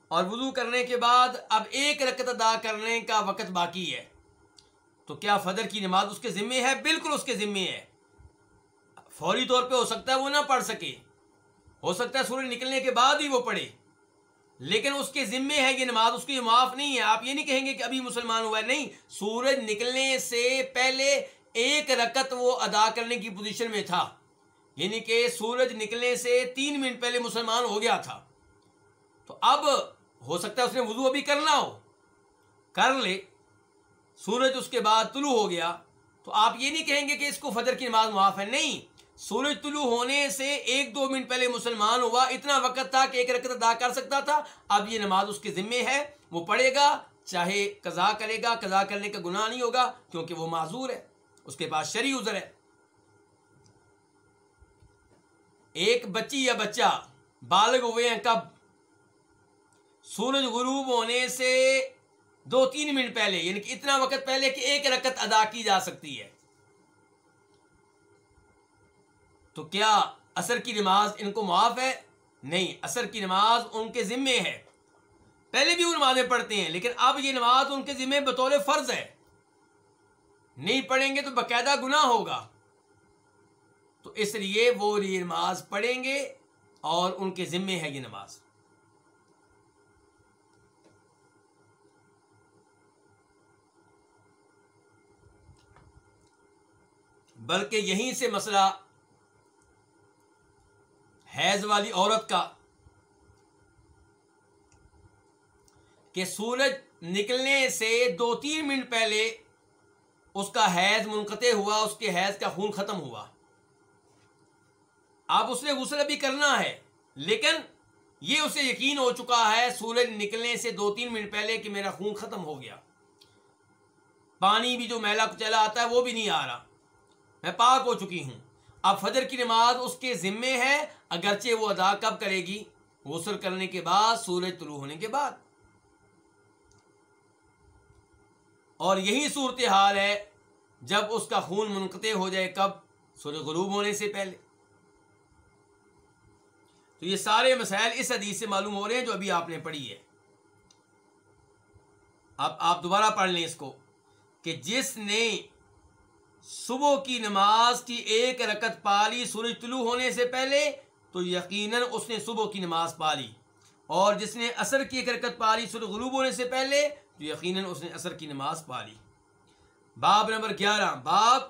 اور وضو کرنے کے بعد اب ایک رکت ادا کرنے کا وقت باقی ہے۔ تو کیا فجر کی نماز اس کے ذمے ہے؟ بالکل اس کے ذمے ہے۔ فوری طور پہ ہو سکتا ہے وہ نہ پڑھ سکے۔ ہو سکتا ہے سورج نکلنے کے بعد ہی وہ پڑھے۔ لیکن اس کے ذمے ہے یہ نماز، اس کی معاف نہیں ہے۔ آپ یہ نہیں کہیں گے کہ ابھی مسلمان ہوا ہے۔ نہیں، سورج نکلنے سے پہلے ایک رکت وہ ادا کرنے کی پوزیشن میں تھا۔ یعنی کہ سورج نکلنے سے تین منٹ پہلے مسلمان ہو گیا تھا۔ تو اب ہو سکتا ہے اس نے وضو ابھی کرنا ہو۔ کر لے۔ سورج اس کے بعد طلوع ہو گیا۔ تو آپ یہ نہیں کہیں گے کہ اس کو فجر کی نماز معاف ہے۔ نہیں سورج طلوع ہونے سے ایک دو منٹ پہلے مسلمان ہوا، اتنا وقت تھا کہ ایک رکعت ادا کر سکتا تھا۔ اب یہ نماز اس کے ذمے ہے، وہ پڑھے گا، چاہے قضا کرے گا قضا کرنے کا گناہ نہیں ہوگا، کیونکہ وہ معذور ہے، اس کے پاس شرعی عذر ہے۔ ایک بچی یا بچہ بالغ ہوئے ہیں کب؟ سورج غروب ہونے سے دو تین منٹ پہلے یعنی کہ اتنا وقت پہلے کہ ایک رکت ادا کی جا سکتی ہے۔ تو کیا اثر کی نماز ان کو معاف ہے؟ نہیں اثر کی نماز ان کے ذمے ہے۔ پہلے بھی وہ نمازیں پڑھتے ہیں، لیکن اب یہ نماز ان کے ذمے بطور فرض ہے۔ نہیں پڑھیں گے تو باقاعدہ گناہ ہوگا۔ تو اس لیے وہ یہ نماز پڑھیں گے اور ان کے ذمے ہے یہ نماز۔ بلکہ یہیں سے مسئلہ حیض والی عورت کا کہ سورج نکلنے سے دو تین منٹ پہلے اس کا حیض منقطع ہوا، اس کے حیض کا خون ختم ہوا۔ اب اس نے غسل بھی کرنا ہے، لیکن یہ اسے یقین ہو چکا ہے سورج نکلنے سے دو تین منٹ پہلے کہ میرا خون ختم ہو گیا۔ پانی بھی جو میلا چلا آتا ہے وہ بھی نہیں آ رہا۔ میں پاک ہو چکی ہوں۔ اب فجر کی نماز اس کے ذمے ہے، اگرچہ وہ ادا کب کرے گی؟ غسل کرنے کے بعد، سورج طلوع ہونے کے بعد۔ اور یہی صورتحال ہے، جب اس کا خون منقطع ہو جائے کب؟ سورج غروب ہونے سے پہلے۔ تو یہ سارے مسائل اس حدیث سے معلوم ہو رہے ہیں جو ابھی آپ نے پڑھی ہے۔ اب آپ دوبارہ پڑھ لیں اس کو کہ جس نے صبح کی نماز کی ایک رکت پالی سورج طلوع ہونے سے پہلے تو یقیناً اس نے صبح کی نماز پالی۔ اور جس نے عصر کی ایک رکت پالی سورج غروب ہونے سے پہلے تو یقیناً اس نے عصر کی نماز پالی۔ باب نمبر گیارہ، باب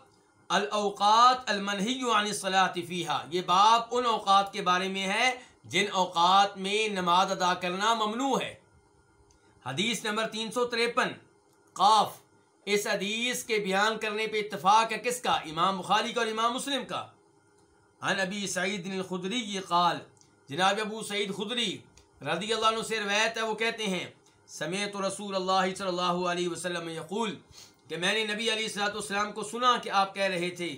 الاوقات المنہی عن فیحا یہ باب ان اوقات کے بارے میں ہے جن اوقات میں نماز ادا کرنا ممنوع ہے۔ حدیث نمبر تین سو تریپن، قاف۔ اس حدیث کے بیان کرنے پہ اتفاق ہے کس کا؟ امام بخاری کا اور امام مسلم کا۔ عن ابی سعید الخدری یہ قال، جناب ابو سعید خدری رضی اللہ عنہ سے روایت ہے، وہ کہتے ہیں، سمیت رسول اللہ صلی اللہ علیہ وسلم یقول کہ میں نے نبی علیہ السلاۃ والسلام کو سنا کہ آپ کہہ رہے تھے،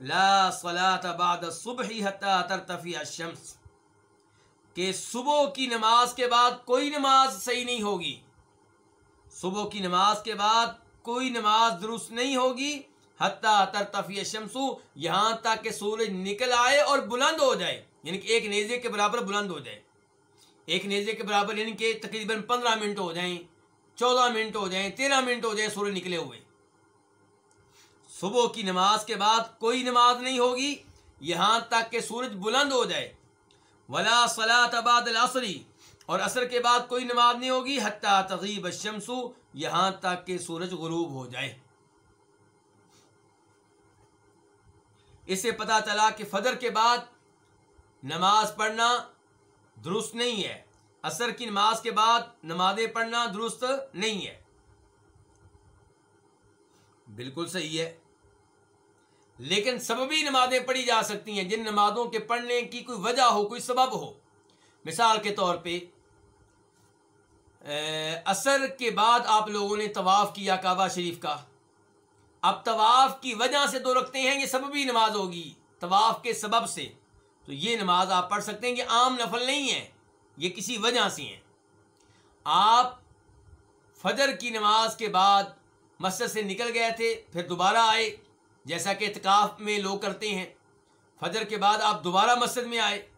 لا صلاة بعد الصبح حتی ترتفع الشمس، کہ صبح کی نماز کے بعد کوئی نماز صحیح نہیں ہوگی۔ صبح کی نماز کے بعد کوئی نماز درست نہیں ہوگی، حتیٰ ترتفی شمسو یہاں تک کہ سورج نکل آئے اور بلند ہو جائے یعنی کہ ایک نیزے کے برابر بلند ہو جائے۔ ایک نیزے کے برابر یعنی کہ تقریباً پندرہ منٹ ہو جائیں، چودہ منٹ ہو جائیں، تیرہ منٹ ہو جائیں سورج نکلے ہوئے۔ صبح کی نماز کے بعد کوئی نماز نہیں ہوگی، یہاں تک کہ سورج بلند ہو جائے۔ ولا صلاح بعد العصری اور عصر کے بعد کوئی نماز نہیں ہوگی، حتیٰ تغیب الشمسو یہاں تک کہ سورج غروب ہو جائے۔ اس سے پتا چلا کہ فجر کے بعد نماز پڑھنا درست نہیں ہے۔ عصر کی نماز کے بعد نمازیں پڑھنا درست نہیں ہے۔ بالکل صحیح ہے۔ لیکن سببی نمازیں پڑھی جا سکتی ہیں جن نمازوں کے پڑھنے کی کوئی وجہ ہو، کوئی سبب ہو۔ مثال کے طور پہ اثر کے بعد آپ لوگوں نے طواف کیا کعبہ شریف کا۔ اب طواف کی وجہ سے دو رکھتے ہیں، یہ سببی نماز ہوگی، طواف کے سبب سے۔ تو یہ نماز آپ پڑھ سکتے ہیں کہ عام نفل نہیں ہے، یہ کسی وجہ سے ہیں آپ فجر کی نماز کے بعد مسجد سے نکل گئے تھے، پھر دوبارہ آئے، جیسا کہ اعتکاف میں لوگ کرتے ہیں۔ فجر کے بعد آپ دوبارہ مسجد میں آئے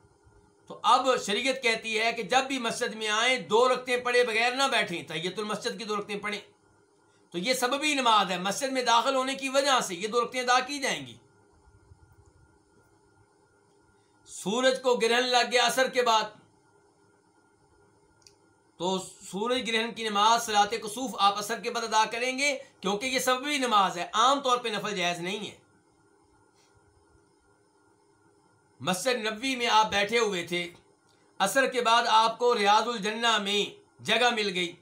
تو اب شریعت کہتی ہے کہ جب بھی مسجد میں آئیں، دو رکھتے پڑے بغیر نہ بیٹھیں تیت المسجد کی دو رکھتے پڑھیں۔ تو یہ سببی نماز ہے۔ مسجد میں داخل ہونے کی وجہ سے یہ دو رکھتے ادا کی جائیں گی۔ سورج کو گرہن لگ گیا اثر کے بعد۔ تو سورج گرہن کی نماز سلاط کسوف آپ اثر کے بعد ادا کریں گے کیونکہ یہ سببی نماز ہے۔ عام طور پہ نفل جائز نہیں ہے۔ مسجد نبوی میں آپ بیٹھے ہوئے تھے۔ اثر کے بعد آپ کو ریاض الجنہ میں جگہ مل گئی۔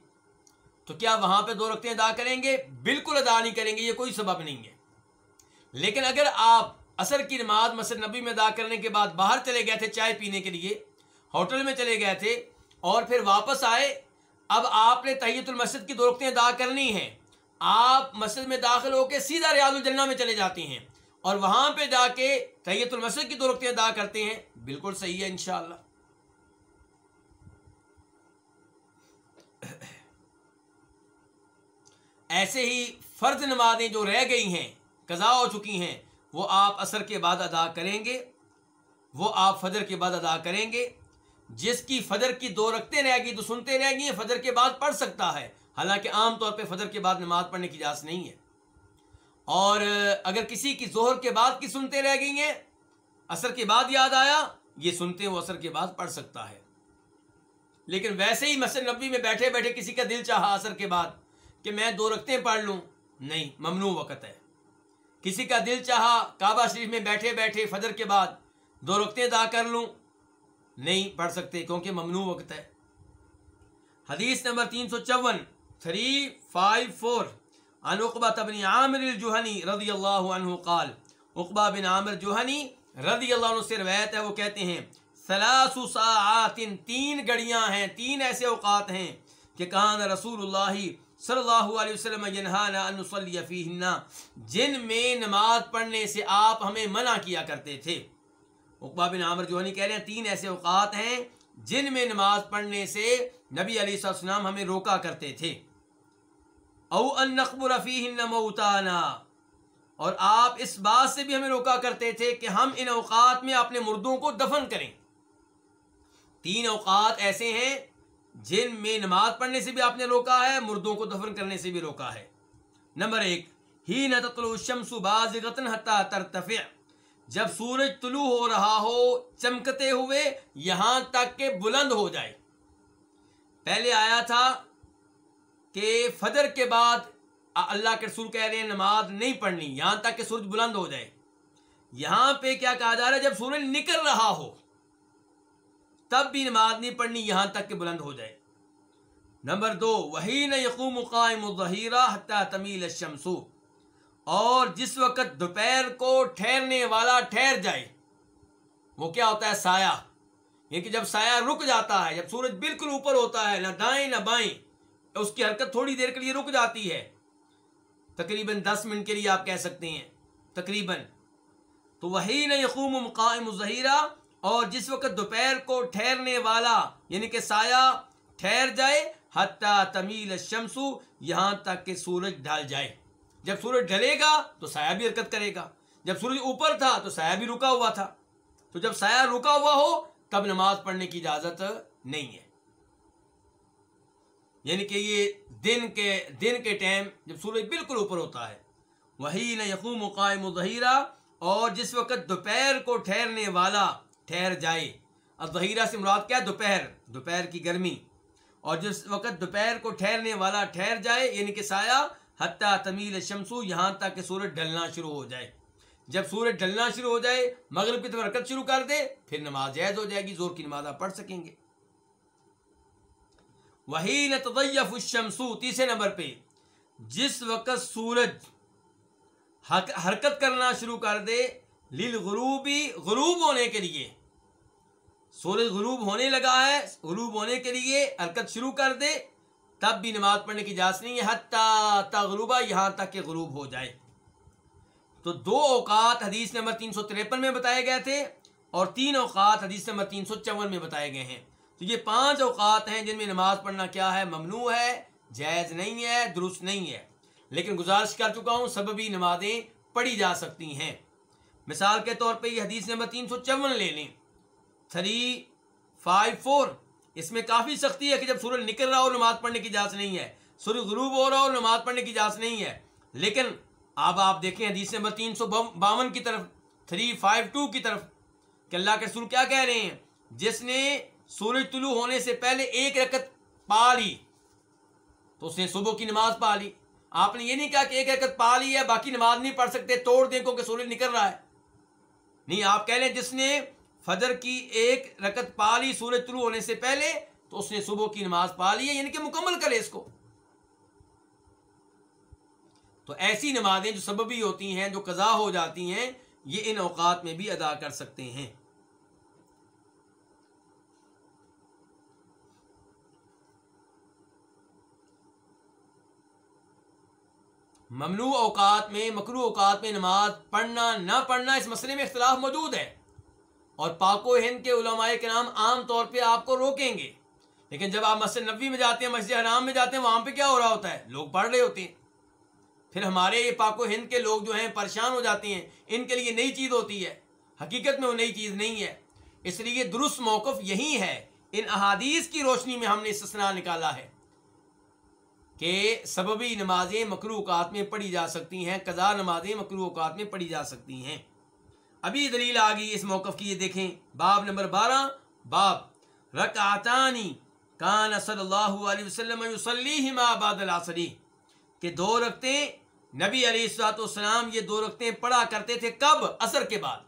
تو کیا وہاں پہ دو رکھتے ادا کریں گے؟ بالکل ادا نہیں کریں گے، یہ کوئی سبب نہیں ہے۔ لیکن اگر آپ اثر کی نماز مسجد نبی میں ادا کرنے کے بعد باہر چلے گئے تھے چائے پینے کے لیے، ہوٹل میں چلے گئے تھے اور پھر واپس آئے، اب آپ نے تحیت المسد کی دو رکھتے ادا کرنی ہیں۔ آپ مسجد میں داخل ہو کے سیدھا ریاض الجنہ میں چلے جاتے ہیں۔ اور وہاں پہ جا کے تحیت المسد کی دو رکھتے ادا کرتے ہیں۔ بالکل صحیح ہے انشاءاللہ۔ ایسے ہی فرض نمازیں جو رہ گئی ہیں قضا ہو چکی ہیں، وہ آپ اثر کے بعد ادا کریں گے۔ وہ آپ فجر کے بعد ادا کریں گے۔ جس کی فجر کی دو رکھتے رہ گی تو سنتے رہ گی فجر کے بعد پڑھ سکتا ہے۔ حالانکہ عام طور پہ فجر کے بعد نماز پڑھنے کی اجازت نہیں ہے۔ اور اگر کسی کی زہر کے بعد کی سنتے رہ گئی ہیں اثر کے بعد یاد آیا، یہ سنتے وہ اثر کے بعد پڑھ سکتا ہے۔ لیکن ویسے ہی مسجد نبی میں بیٹھے بیٹھے کسی کا دل چاہا اثر کے بعد کہ میں دو رکھتے پڑھ لوں۔ نہیں، ممنوع وقت ہے۔ کسی کا دل چاہا کعبہ شریف میں بیٹھے بیٹھے فجر کے بعد دو رکھتے ادا کر لوں، نہیں پڑھ سکتے کیونکہ ممنوع وقت ہے۔ حدیث نمبر تین سو چون تھری فائیو فور عن عقبہ بن عامر الجوہنی رضی اللہ عنہ قال، عقبہ بن عامر جوہنی رضی اللہ عنہ سے روایت ہے، وہ کہتے ہیں ثلاث ساعات تین گڑیاں ہیں، تین ایسے اوقات ہیں کہ کان رسول اللہ صلی اللہ علیہ وسلم ان نصلی فیہن، جن میں نماز پڑھنے سے آپ ہمیں منع کیا کرتے تھے۔ عقبہ بن عامر جوہنی کہہ رہے ہیں، تین ایسے اوقات ہیں جن میں نماز پڑھنے سے نبی علیہ السلام ہمیں روکا کرتے تھے۔ او ان نقبر موتانا۔ اور آپ اس بات سے بھی ہمیں روکا کرتے تھے کہ ہم ان اوقات میں اپنے مردوں کو دفن کریں۔ تین اوقات ایسے ہیں جن میں نماز پڑھنے سے بھی آپ نے روکا ہے، مردوں کو دفن کرنے سے بھی روکا ہے۔ نمبر ایک ہی الشمس بازغتن حتی ترتفع۔ جب سورج طلوع ہو رہا ہو، چمکتے ہوئے یہاں تک کہ بلند ہو جائے۔ پہلے آیا تھا کہ فجر کے بعد اللہ کے رسول کہہ رہے ہیں نماز نہیں پڑھنی، یہاں تک کہ سورج بلند ہو جائے۔ یہاں پہ کیا کہا جا رہا ہے؟ جب سورج نکل رہا ہو، تب بھی نماز نہیں پڑھنی، یہاں تک کہ بلند ہو جائے۔ نمبر دو وہی نہ یقوم قائم الظہیرہ حتیٰ تمیل الشمسو اور جس وقت دوپہر کو ٹھہرنے والا ٹھہر جائے، وہ کیا ہوتا ہے؟ سایہ۔ یعنی کہ جب سایہ رک جاتا ہے، جب سورج بالکل اوپر ہوتا ہے، نہ دائیں نہ بائیں اس کی حرکت تھوڑی دیر کے لیے رک جاتی ہے۔ تقریباً دس منٹ کے لیے آپ کہہ سکتے ہیں۔ تقریباً۔ تو وہی نہ یقوم قائم الظہیرہ، اور جس وقت دوپہر کو ٹھہرنے والا یعنی کہ سایہ، ٹھہر جائے، حتیٰ تمیل شمسو یہاں تک کہ سورج ڈھل جائے۔ جب سورج ڈھلے گا تو سایہ بھی حرکت کرے گا۔ جب سورج اوپر تھا تو سایہ بھی رکا ہوا تھا۔ تو جب سایہ رکا ہوا ہو، تب نماز پڑھنے کی اجازت نہیں ہے۔ یعنی کہ یہ دن کے دن کے ٹائم جب سورج بالکل اوپر ہوتا ہے۔ وہی نہ یقوم قائم ظہیرہ اور جس وقت دوپہر کو ٹھہرنے والا ٹھہر جائے۔ اب ظہیرہ سے مراد کیا؟ دوپہر دوپہر کی گرمی۔ اور جس وقت دوپہر کو ٹھہرنے والا ٹھہر جائے یعنی کہ سایہ، حتیٰ تمیل شمسو یہاں تک کہ سورج ڈلنا شروع ہو جائے۔ جب سورج ڈلنا شروع ہو جائے، مغرب کی طرف حرکت شروع کر دے، پھر نماز جائز ہو جائے گی، زور کی نماز آپ پڑھ سکیں گے۔ وہی نتیف الشمسو تیسرے نمبر پہ۔ جس وقت سورج حرکت کرنا شروع کر دے لیل غروبی غروب ہونے کے لیے۔ سورج غروب ہونے لگا ہے، غروب ہونے کے لیے حرکت شروع کر دے، تب بھی نماز پڑھنے کی اجازت نہیں ہے، حتیٰ تغروبہ یہاں تک کہ غروب ہو جائے۔ تو دو اوقات حدیث نمبر تین سو تریپن میں بتائے گئے تھے اور تین اوقات حدیث نمبر تین سو چون میں بتائے گئے ہیں۔ تو یہ پانچ اوقات ہیں جن میں نماز پڑھنا کیا ہے؟ ممنوع ہے، جائز نہیں ہے، درست نہیں ہے۔ لیکن گزارش کر چکا ہوں، سببی نمازیں پڑھی جا سکتی ہیں۔ مثال کے طور پہ یہ حدیث نمبر تین سو چون لے لیں۔ Three, five, four. اس میں کافی سختی ہے کہ جب سورج نکل رہا ہو، نماز پڑھنے کی اجازت نہیں ہے۔ سورج غروب ہو رہا ہو، نماز پڑھنے کی اجازت نہیں ہے۔ لیکن اب آپ دیکھیں حدیث نمبر تین سو باون کی طرف، تھری، فائیو، ٹو کی طرف کہ اللہ کے سر کیا کہہ رہے ہیں؟ جس نے سورج طلوع ہونے سے پہلے ایک رکت پا لی۔ تو اس نے صبح کی نماز پا لی۔ آپ نے یہ نہیں کہا کہ ایک رکت پا لی ہے، باقی نماز نہیں پڑھ سکتے، توڑ دیں کہ سورج نکل رہا ہے۔ نہیں، آپ کہہ لیں جس نے فجر کی ایک رکت پا لی سورج طلوع ہونے سے پہلے، تو اس نے صبح کی نماز پا لی ہے یعنی کہ مکمل کرے اس کو۔ تو ایسی نمازیں جو سببی ہوتی ہیں، جو قضا ہو جاتی ہیں، یہ ان اوقات میں بھی ادا کر سکتے ہیں۔ ممنوع اوقات میں مکرو اوقات میں نماز پڑھنا، نہ پڑھنا اس مسئلے میں اختلاف موجود ہے۔ اور پاک و ہند کے علماء کے نام عام طور پہ آپ کو روکیں گے۔ لیکن جب آپ مسجد نبی میں جاتے ہیں، مسجد حرام میں جاتے ہیں، وہاں پہ کیا ہو رہا ہوتا ہے؟ لوگ پڑھ رہے ہوتے ہیں۔ پھر ہمارے یہ پاک و ہند کے لوگ جو ہیں، پریشان ہو جاتے ہیں۔ ان کے لیے نئی چیز ہوتی ہے۔ حقیقت میں وہ نئی چیز نہیں ہے۔ اس لیے درست موقف یہی ہے۔ ان احادیث کی روشنی میں ہم نے استثناء نکالا ہے۔ کہ سببی نمازیں مکرو اوقات میں پڑھی جا سکتی ہیں قضا نمازیں مکرو اوقات میں پڑھی جا سکتی ہیں۔ ابھی دلیل آ گئی اس موقف کی، یہ دیکھیں۔ باب نمبر بارہ، باب رکعتانی کان صلی اللہ علیہ وسلم بعد العصری کہ دو رکھتے نبی علیہ السلاۃ والسلام یہ دو رکھتے پڑھا کرتے تھے کب اثر کے بعد۔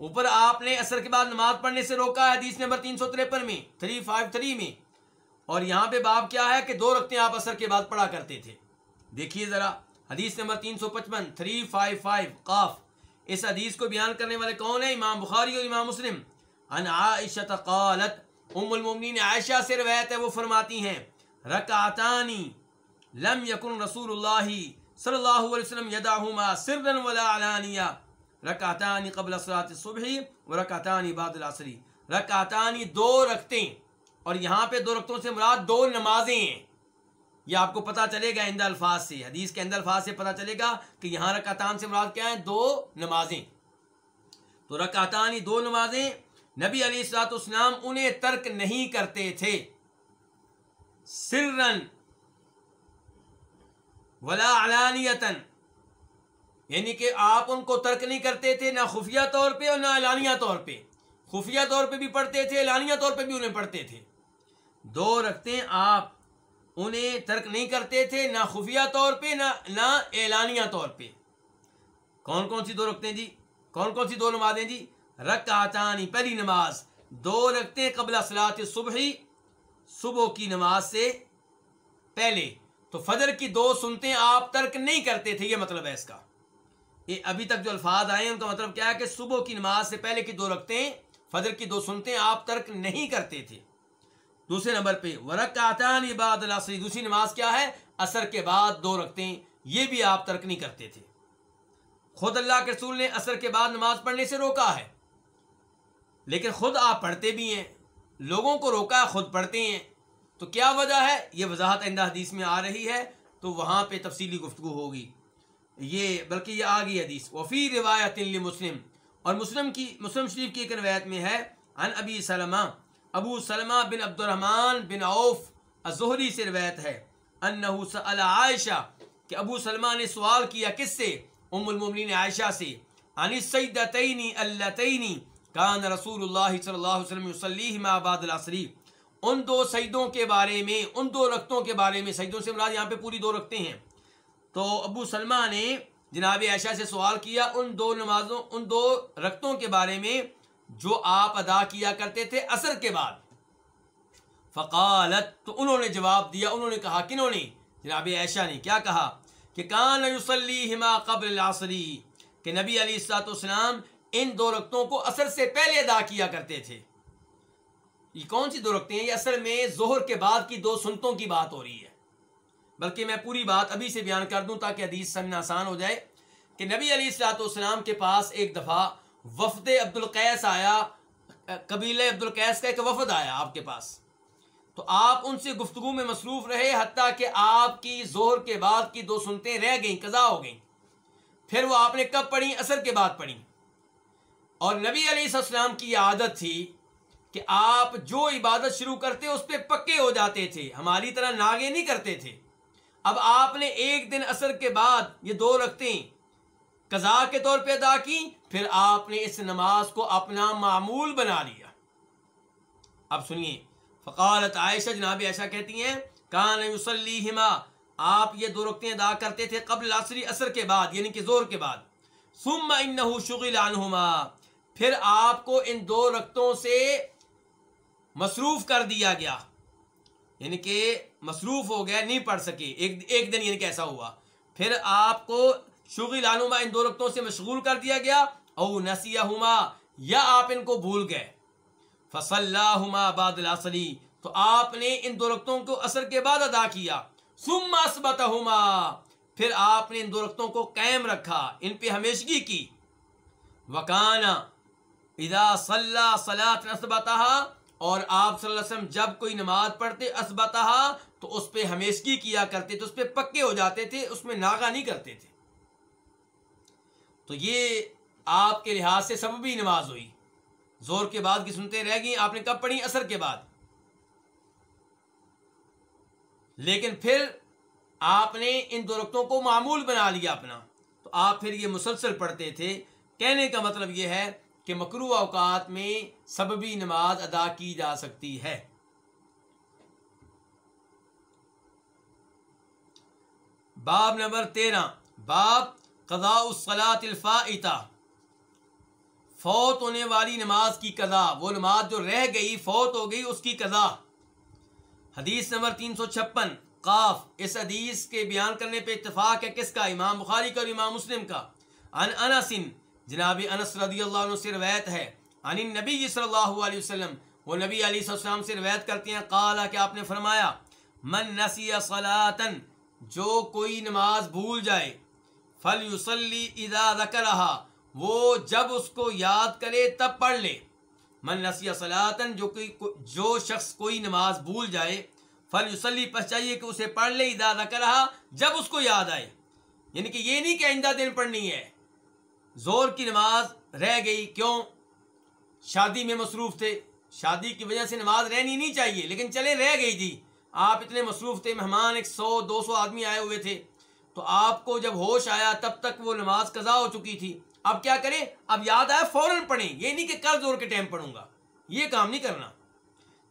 اوپر آپ نے اثر کے بعد نماز پڑھنے سے روکا ہے حدیث نمبر تین سو تریپن میں، تھری فائیو تھری میں۔ اور یہاں پہ باب کیا ہے کہ دو رکھتے آپ اثر کے بعد پڑھا کرتے تھے۔ دیکھیے ذرا، حدیث نمبر تین سو پچپن، تھری فائیو فائیو، قاف۔ اس حدیث کو بیان کرنے والے کون ہیں؟ امام بخاری اور امام مسلم۔ ان عائشہ قالت، ام المومنین عائشہ سے روایت ہے، وہ فرماتی ہیں، رکعتانی لم یکن رسول اللہ صلی اللہ علیہ وسلم یدعہما سرا ولا علانیہ۔ رکعتانی قبل صلاة الصبح و رکعتانی بعد العصری رکعتانی دو رکھتے ہیں اور یہاں پہ دو رکھتوں سے مراد دو نمازیں ہیں۔ یہ آپ کو پتا چلے گا اند الفاظ سے، حدیث کے اندر الفاظ سے پتا چلے گا کہ یہاں رکعتان سے مراد کیا ہیں؟ دو نمازیں۔ تو رکعتانی دو نمازیں، نبی علی السلاط اسلام انہیں ترک نہیں کرتے تھے۔ سرن ولا علانیتن یعنی کہ آپ ان کو ترک نہیں کرتے تھے نہ خفیہ طور پہ اور نہ اعلانیہ طور پہ۔ خفیہ طور پہ بھی پڑھتے تھے اعلانیہ طور پہ بھی انہیں پڑھتے تھے۔ دو رکھتے آپ انہیں ترک نہیں کرتے تھے، نہ خفیہ طور پہ، نہ نہ اعلانیہ طور پہ۔ کون کون سی دو رکھتے ہیں جی؟ کون کون سی دو نمازیں جی؟ رکعتانی پہلی نماز۔ دو رکھتے قبل اصلاۃ صبح صبح کی نماز سے پہلے۔ تو فجر کی دو سنتے آپ ترک نہیں کرتے تھے، یہ مطلب ہے اس کا۔ یہ ابھی تک جو الفاظ آئے ہیں، ان کا مطلب کیا ہے کہ صبح کی نماز سے پہلے کی دو رکھتے ہیں، فجر کی دو سنتے آپ ترک نہیں کرتے تھے۔ دوسرے نمبر پہ ورک آتان بعد العصری دوسری نماز کیا ہے؟ اثر کے بعد دو رکھتے ہیں یہ بھی آپ ترک نہیں کرتے تھے۔ خود اللہ کے رسول نے اثر کے بعد نماز پڑھنے سے روکا ہے۔ لیکن خود آپ پڑھتے بھی ہیں، لوگوں کو روکا ہے خود پڑھتے ہیں۔ تو کیا وجہ ہے؟ یہ وضاحت آئندہ حدیث میں آ رہی ہے، تو وہاں پہ تفصیلی گفتگو ہوگی۔ یہ، بلکہ یہ آگی حدیث وفی روایت مسلم اور مسلم کی، مسلم شریف کی ایک روایت میں ہے ان ابی سلمہ ابو سلمہ بن عبد الرحمن بن عوف الزہری سے روایت ہے، انہو سأل عائشہ کہ ابو سلمہ نے سوال کیا کس سے؟ ام المومنین عائشہ سے، عن السیدتین اللتین، کان رسول اللہ صلی اللہ علیہ وسلم یصلیہ ما بعد العصری ان دو سجدوں کے بارے میں، ان دو رکتوں کے بارے میں سجدوں سے مراد یہاں پہ پوری دو رکھتے ہیں۔ تو ابو سلمہ نے جناب عائشہ سے سوال کیا ان دو نمازوں، ان دو رکتوں کے بارے میں جو آپ ادا کیا کرتے تھے اثر کے بعد۔ فقالت، تو انہوں نے جواب دیا، انہوں نے کہا، کنہوں نے؟ جناب عائشہ نے کیا کہا؟ کہ کان یصلیہما قبل العصری کہ نبی علی السلاۃ والسلام ان دو رکتوں کو اثر سے پہلے ادا کیا کرتے تھے۔ یہ کون سی دو رکھتے ہیں؟ یہ اصل میں زہر کے بعد کی دو سنتوں کی بات ہو رہی ہے۔ بلکہ میں پوری بات ابھی سے بیان کر دوں تاکہ حدیث سمجھنا آسان ہو جائے کہ نبی علی السلاۃ والسلام کے پاس ایک دفعہ وفد عبد القیس آیا قبیل عبد القیس کا ایک وفد آیا آپ کے پاس۔ تو آپ ان سے گفتگو میں مصروف رہے، حتیٰ کہ آپ کی زہر کے بعد کی دو سنتیں رہ گئیں، قضا ہو گئیں۔ پھر وہ آپ نے کب پڑھی؟ اثر کے بعد پڑھی۔ اور نبی علیہ السلام کی یہ عادت تھی کہ آپ جو عبادت شروع کرتے، اس پہ پکے ہو جاتے تھے، ہماری طرح ناگے نہیں کرتے تھے۔ اب آپ نے ایک دن اثر کے بعد یہ دو رکھتے قضا کے طور پہ ادا کی پھر آپ نے اس نماز کو اپنا معمول بنا لیا۔ اب سنیے، فقالت عائشہ جناب ایسا کہتی ہیں، کان یصلیہما آپ یہ دو رکھتے ادا کرتے تھے قبل عصری اثر کے بعد یعنی کہ زور کے بعد۔ ثم انہو شغل عنہما۔ پھر آپ کو ان دو رکتوں سے مصروف کر دیا گیا۔ یعنی کہ مصروف ہو گیا نہیں پڑھ سکے۔ ایک ایک دن یعنی کہ ایسا ہوا۔ پھر آپ کو شغل عنہما ان دو رکتوں سے مشغول کر دیا گیا۔ او نسیہما، یا آپ ان کو بھول گئے۔ فصلاہما بعد العصری، تو آپ نے ان دو رکتوں کو اثر کے بعد ادا کیا۔ ثم اثبتہما، پھر آپ نے ان دو رکتوں کو قائم رکھا، ان پہ ہمیشگی کی۔ وکانا، اذا صلی صلاة اثبتہا، اور آپ صلی اللہ علیہ وسلم جب کوئی نماز پڑھتے اسبتہا تو اس پہ ہمیشگی کیا کرتے تھے، اس پہ پکے ہو جاتے تھے، اس میں ناغا نہیں کرتے تھے۔ تو یہ آپ کے لحاظ سے سببی نماز ہوئی۔ زور کے بعد کی سنتے رہ گئی آپ نے کب پڑھی اثر کے بعد۔ لیکن پھر آپ نے ان دو رقطوں کو معمول بنا لیا اپنا۔ تو آپ پھر یہ مسلسل پڑھتے تھے۔ کہنے کا مطلب یہ ہے کہ مکرو اوقات میں سببی نماز ادا کی جا سکتی ہے۔ باب نمبر تیرہ۔ باب قضاء الصلاۃ الفائتہ۔ فوت ہونے والی نماز کی قضا، وہ نماز جو رہ گئی، فوت ہو گئی، اس کی قضا۔ حدیث نمبر تین سو چھپن، قاف، اس حدیث کے بیان کرنے پہ اتفاق ہے کس کا؟ امام بخاری کا اور امام مسلم کا۔ ان انسن جناب انس رضی اللہ عنہ سے روایت ہے۔ عن نبی صلی اللہ علیہ وسلم، وہ نبی علیہ السلام سے روایت کرتے ہیں قالا کہ آپ نے فرمایا، من نسی صلاطن وہ جب اس کو یاد کرے تب پڑھ لے۔ من نسی صلاطن جو کوئی جو شخص کوئی نماز بھول جائے فل یوسلی پس چاہیے کہ اسے پڑھ لے ادا کرا جب اس کو یاد آئے۔ یعنی کہ یہ نہیں کہ آئندہ دن پڑھنی ہے۔ زور کی نماز رہ گئی، کیوں؟ شادی میں مصروف تھے۔ شادی کی وجہ سے نماز رہنی نہیں چاہیے، لیکن چلے، رہ گئی تھی آپ اتنے مصروف تھے، مہمان ایک سو، دو سو آدمی آئے ہوئے تھے۔ تو آپ کو جب ہوش آیا، تب تک وہ نماز قضا ہو چکی تھی۔ اب کیا کریں؟ اب یاد آیا فوراً پڑھیں، یہ نہیں کہ کل زور کے ٹائم پڑھوں گا۔ یہ کام نہیں کرنا۔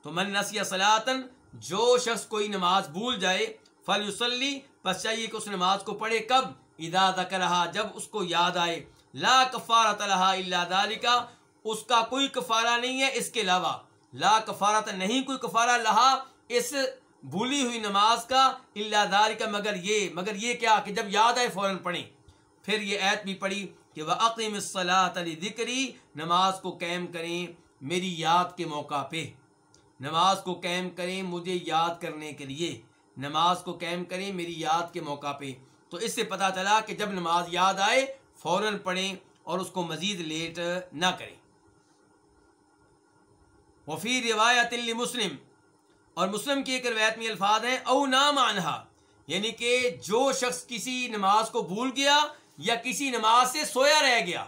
تو من نسی سلاطن جو شخص کوئی نماز بھول جائے فل یوسلی بس چاہیے کہ اس نماز کو پڑھے کب؟ ادا تک رہا جب اس کو یاد آئے۔ لا کفارت اللہ اللہ دال کا اس کا کوئی کفارہ نہیں ہے اس کے علاوہ۔ لا کفارت نہیں کوئی کفارہ لہا اس بھولی ہوئی نماز کا اللہ دار کا مگر یہ مگر یہ کیا کہ جب یاد آئے فوراً پڑھیں۔ پھر یہ ایت بھی پڑھی کہ وہ عقیم صلاح علی ذکری نماز کو قائم کریں میری یاد کے موقع پہ۔ نماز کو قائم کریں مجھے یاد کرنے کے لیے۔ نماز کو قائم کریں میری یاد کے موقع پہ۔ تو اس سے پتہ چلا کہ جب نماز یاد آئے، فوراً پڑھیں اور اس کو مزید لیٹ نہ کریں۔ وفی روایت مسلم اور مسلم کی ایک روایت میں الفاظ ہیں، او نام انہا یعنی کہ جو شخص کسی نماز کو بھول گیا یا کسی نماز سے سویا رہ گیا۔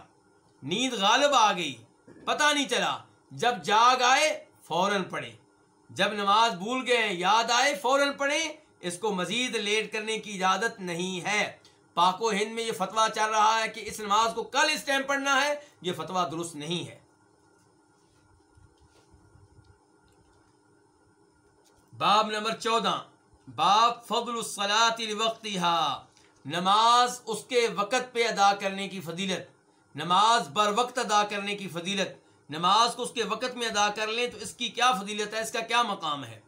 نیند غالب آ گئی۔ پتہ نہیں چلا۔ جب جاگ آئے، فوراً پڑھے جب نماز بھول گئے، یاد آئے، فوراً پڑھیں۔ اس کو مزید لیٹ کرنے کی اجازت نہیں ہے۔ پاک و ہند میں یہ فتویٰ چل رہا ہے کہ اس نماز کو کل اس ٹائم پڑھنا ہے۔ یہ فتویٰ درست نہیں ہے۔ باب نمبر چودہ۔ باب فضل وقت نماز اس کے وقت پہ ادا کرنے کی فضیلت، نماز بر وقت ادا کرنے کی فضیلت، نماز کو اس کے وقت میں ادا کر لیں تو اس کی کیا فضیلت ہے، اس کا کیا مقام ہے؟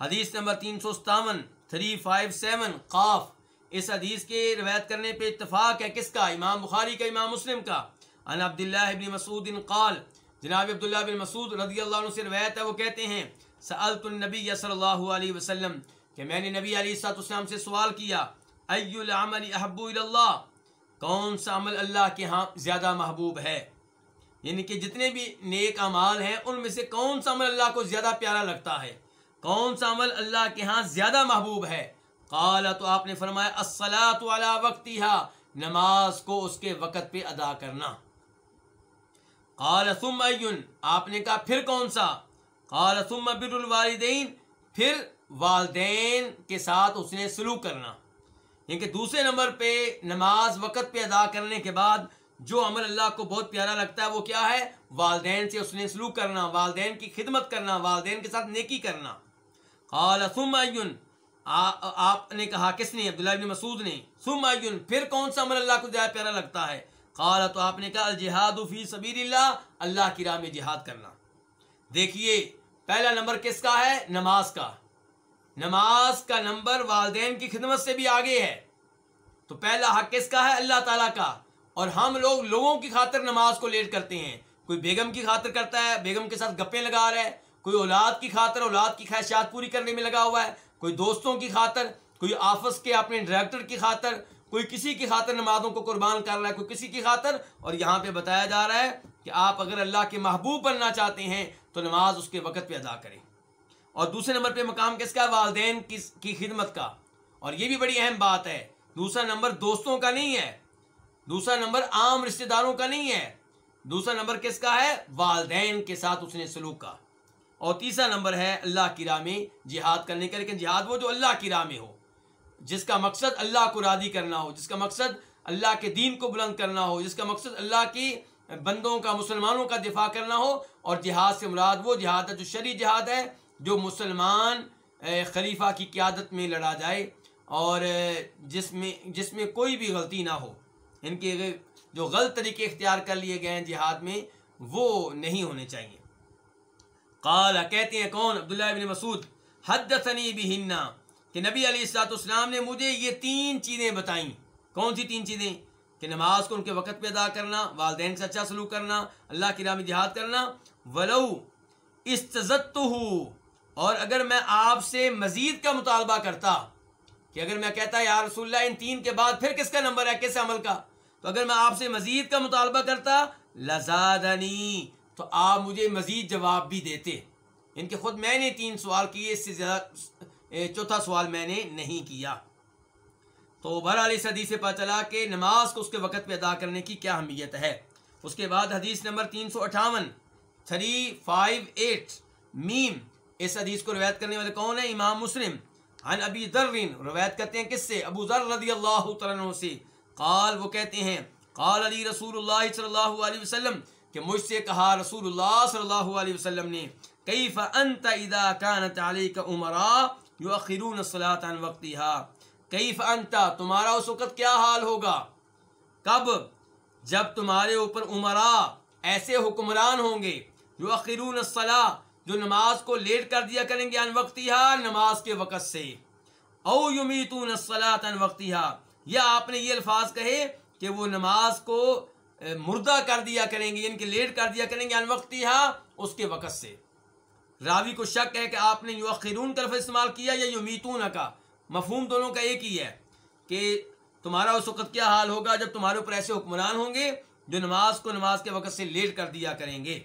حدیث نمبر تین سو ستاون، تھری فائیو سیون، قاف۔ اس حدیث کے روایت کرنے پہ اتفاق ہے کس کا؟ امام بخاری کا، امام مسلم کا۔ ان عبداللہ ابن مسعود قال، جناب عبداللہ بن مسعود رضی اللہ عنہ سے روایت ہے، وہ کہتے ہیں، سألت النبی صلی اللہ علیہ وسلم کہ میں نے نبی علیہ السلاۃ السلام سے سوال کیا ای العمل احب اللہ کون سا عمل اللہ کے ہاں زیادہ محبوب ہے؟ یعنی کہ جتنے بھی نیک اعمال ہیں، ان میں سے کون سا عمل اللہ کو زیادہ پیارا لگتا ہے؟ کون سا عمل اللہ کے ہاں زیادہ محبوب ہے؟ قال، تو آپ نے فرمایا الصلاۃ علی وقتها، نماز کو اس کے وقت پہ ادا کرنا۔ قال، ثم ایون، آپ نے کہا، پھر کون سا؟ قال، ثم بر الوالدین، پھر والدین کے ساتھ اس نے سلوک کرنا۔ یعنی کہ دوسرے نمبر پہ نماز وقت پہ ادا کرنے کے بعد جو عمل اللہ کو بہت پیارا لگتا ہے، وہ کیا ہے؟ والدین سے اس نے سلوک کرنا، والدین کی خدمت کرنا، والدین کے ساتھ نیکی کرنا۔ قال، ثم ایون آپ نے کہا، کس نے؟ عبداللہ بن مسعود نے۔ ثم ایون، پھر کون سا عمل اللہ کو زیادہ پیارا لگتا ہے؟ قال، تو آپ نے کہا، الجہاد فی سبیل اللہ اللہ کی راہ میں جہاد کرنا۔ دیکھیے، پہلا نمبر کس کا ہے؟ نماز کا۔ نماز کا نمبر والدین کی خدمت سے بھی آگے ہے۔ تو پہلا حق کس کا ہے؟ اللہ تعالیٰ کا۔ اور ہم لوگ لوگوں کی خاطر نماز کو لیٹ کرتے ہیں۔ کوئی بیگم کی خاطر کرتا ہے، بیگم کے ساتھ گپے لگا رہا ہے۔ کوئی اولاد کی خاطر، اولاد کی خواہشات پوری کرنے میں لگا ہوا ہے۔ کوئی دوستوں کی خاطر، کوئی آفس کے اپنے ڈائریکٹر کی خاطر، کوئی کسی کی خاطر نمازوں کو قربان کر رہا ہے، کوئی کسی کی خاطر۔ اور یہاں پہ بتایا جا رہا ہے کہ آپ اگر اللہ کے محبوب بننا چاہتے ہیں تو نماز اس کے وقت پہ ادا کریں۔ اور دوسرے نمبر پہ مقام کس کا والدین کی خدمت کا۔ اور یہ بھی بڑی اہم بات ہے۔ دوسرا نمبر دوستوں کا نہیں ہے۔ دوسرا نمبر عام رشتہ داروں کا نہیں ہے۔ دوسرا نمبر کس کا ہے؟ والدین کے ساتھ اس نے سلوک کا۔ اور تیسرا نمبر ہے اللہ کی راہ میں جہاد کرنے کا۔ لیکن جہاد وہ جو اللہ کی راہ میں ہو، جس کا مقصد اللہ کو راضی کرنا ہو، جس کا مقصد اللہ کے دین کو بلند کرنا ہو، جس کا مقصد اللہ کی بندوں کا، مسلمانوں کا دفاع کرنا ہو۔ اور جہاد سے مراد وہ جہاد ہے جو شرع جہاد ہے۔ جو مسلمان خلیفہ کی قیادت میں لڑا جائے اور جس میں جس میں کوئی بھی غلطی نہ ہو، ان کے جو غلط طریقے اختیار کر لیے گئے ہیں جہاد میں، وہ نہیں ہونے چاہیے۔ قال، کہتے ہیں کون؟ عبداللہ ابن مسعود، حدثنی بہنہ کہ نبی علیہ السلاط اسلام نے مجھے یہ تین چیزیں بتائیں۔ کون سی تین چیزیں؟ کہ نماز کو ان کے وقت پہ ادا کرنا، والدین سے اچھا سلوک کرنا، اللہ کی راہ میں جہاد کرنا، ولو استزت ہوں اور اگر میں آپ سے مزید کا مطالبہ کرتا کہ اگر میں کہتا یا رسول اللہ، ان تین کے بعد پھر کس کا نمبر ہے، کس عمل کا؟ تو اگر میں آپ سے مزید کا مطالبہ کرتا، لزادنی، تو آپ مجھے مزید جواب بھی دیتے۔ ان کے خود میں نے تین سوال کیے، اس سے زیادہ چوتھا سوال میں نے نہیں کیا۔ تو بہرحال اس حدیث سے پتہ چلا کہ نماز کو اس کے وقت پہ ادا کرنے کی کیا اہمیت ہے۔ اس کے بعد حدیث نمبر تین سو اٹھاون، تھری فائیو ایٹ، میم اس حدیث کو روایت کرنے والے کون ہیں؟ امام مسلم۔ عن ابی ذرین روایت کرتے ہیں کس سے؟ ابو ذر رضی اللہ عنہ سے۔ قال، وہ کہتے ہیں، قال علی رسول اللہ صلی اللہ علیہ وسلم، کہ مجھ سے کہا رسول اللہ صلی اللہ علیہ وسلم نے، کیف انت اذا كانت عليك امراء يؤخرون الصلاه عن وقتها کیف انت، تمہارا اس وقت کیا حال ہوگا؟ کب؟ جب تمہارے اوپر عمرا ایسے حکمران ہوں گے جو اخرون الصلاح جو نماز کو لیٹ کر دیا کریں گے ان وقتها نماز کے وقت سے۔ او یمیتون الصلاۃ ان وقتها یا آپ نے یہ الفاظ کہے کہ وہ نماز کو مردہ کر دیا کریں گے یعنی ان کے لیٹ کر دیا کریں گے ان وقتها اس کے وقت سے۔ راوی کو شک ہے کہ آپ نے یؤخرون کا لفظ استعمال کیا یا یمیتون کا۔ مفہوم دونوں کا ایک ہی ہے کہ تمہارا اس وقت کیا حال ہوگا جب تمہارے اوپر ایسے حکمران ہوں گے جو نماز کو نماز کے وقت سے لیٹ کر دیا کریں گے۔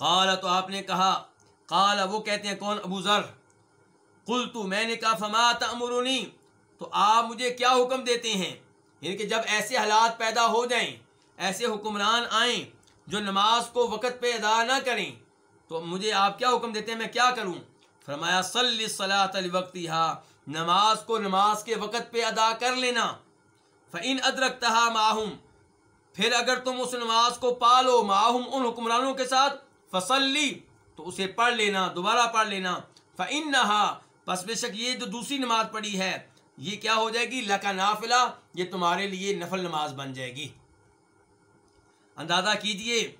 قال تو آپ نے کہا، قال، وہ کہتے ہیں کون؟ ابو ذر۔ کل تو میں نے کہا، فما تأمرنی۔ تو آپ مجھے کیا حکم دیتے ہیں؟ یعنی کہ جب ایسے حالات پیدا ہو جائیں، ایسے حکمران آئیں جو نماز کو وقت پہ ادا نہ کریں، تو مجھے آپ کیا حکم دیتے ہیں؟ میں کیا کروں؟ فرمایا، صلی صلاۃ الوقتها نماز کو نماز کے وقت پہ ادا کر لینا۔ فعن ادرک تہا ماہم پھر اگر تم اس نماز کو پالو ماہم ان حکمرانوں کے ساتھ فصلی، تو اسے پڑھ لینا، دوبارہ پڑھ لینا۔ فعن نہا پس بے شک یہ جو دوسری نماز پڑھی ہے، یہ کیا ہو جائے گی؟ لکا نافلہ، یہ تمہارے لیے نفل نماز بن جائے گی۔ اندازہ کیجیے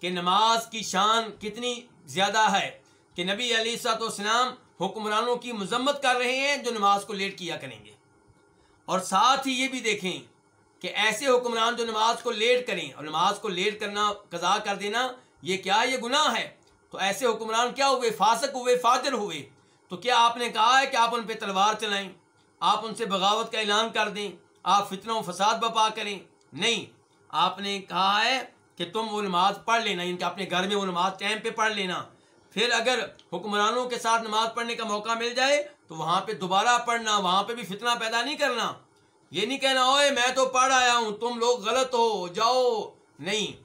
کہ نماز کی شان کتنی زیادہ ہے کہ نبی علی سات وسلام حکمرانوں کی مذمت کر رہے ہیں جو نماز کو لیٹ کیا کریں گے۔ اور ساتھ ہی یہ بھی دیکھیں کہ ایسے حکمران جو نماز کو لیٹ کریں اور نماز کو لیٹ کرنا، قضا کر دینا یہ کیا یہ گناہ ہے؟ تو ایسے حکمران کیا ہوئے؟ فاسق ہوئے، فاجر ہوئے۔ تو کیا آپ نے کہا ہے کہ آپ ان پہ تلوار چلائیں؟ آپ ان سے بغاوت کا اعلان کر دیں؟ آپ فتنہ و فساد بپا کریں؟ نہیں۔ آپ نے کہا ہے کہ تم وہ نماز پڑھ لینا ان یعنی کے اپنے گھر میں وہ نماز ٹائم پہ پڑھ لینا۔ پھر اگر حکمرانوں کے ساتھ نماز پڑھنے کا موقع مل جائے، تو وہاں پہ دوبارہ پڑھنا، وہاں پہ بھی فتنہ پیدا نہیں کرنا۔ یہ نہیں کہنا اوے میں تو پڑھ آیا ہوں، تم لوگ غلط ہو، جاؤ۔ نہیں۔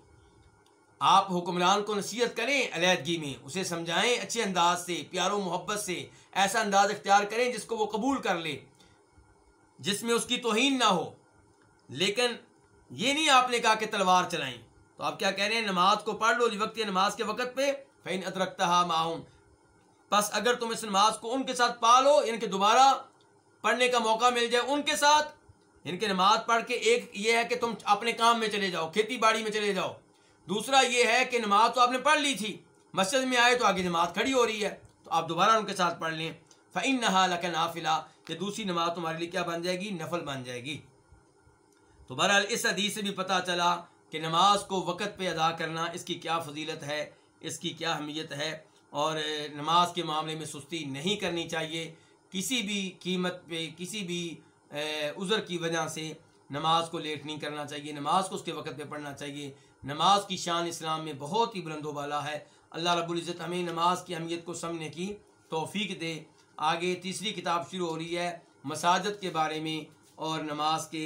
آپ حکمران کو نصیحت کریں علیحدگی میں، اسے سمجھائیں اچھے انداز سے، پیار و محبت سے، ایسا انداز اختیار کریں جس کو وہ قبول کر لے، جس میں اس کی توہین نہ ہو۔ لیکن یہ نہیں آپ نے کہا کہ تلوار چلائیں۔ تو آپ کیا کہہ رہے ہیں؟ نماز کو پڑھ لو وقت نماز کے وقت پہ۔ فین ادرکتا معاون بس اگر تم اس نماز کو ان کے ساتھ پالو یعنی ان کے دوبارہ پڑھنے کا موقع مل جائے ان کے ساتھ یعنی ان کے نماز پڑھ کے ایک یہ ہے کہ تم اپنے کام میں چلے جاؤ، کھیتی باڑی میں چلے جاؤ۔ دوسرا یہ ہے کہ نماز تو آپ نے پڑھ لی تھی، مسجد میں آئے تو آگے نماز کھڑی ہو رہی ہے، تو آپ دوبارہ ان کے ساتھ پڑھ لیں۔ فعن نہا لکن نافلہ کہ دوسری نماز تمہارے لیے کیا بن جائے گی؟ نفل بن جائے گی۔ تو بہرحال اس حدیث سے بھی پتہ چلا کہ نماز کو وقت پہ ادا کرنا اس کی کیا فضیلت ہے، اس کی کیا اہمیت ہے، اور نماز کے معاملے میں سستی نہیں کرنی چاہیے۔ کسی بھی قیمت پہ، کسی بھی عذر کی وجہ سے نماز کو لیٹ نہیں کرنا چاہیے، نماز کو اس کے وقت پہ پڑھنا چاہیے۔ نماز کی شان اسلام میں بہت ہی بلند و بالا ہے۔ اللہ رب العزت ہمیں نماز کی اہمیت کو سمجھنے کی توفیق دے۔ آگے تیسری کتاب شروع ہو رہی ہے مساجد کے بارے میں اور نماز کے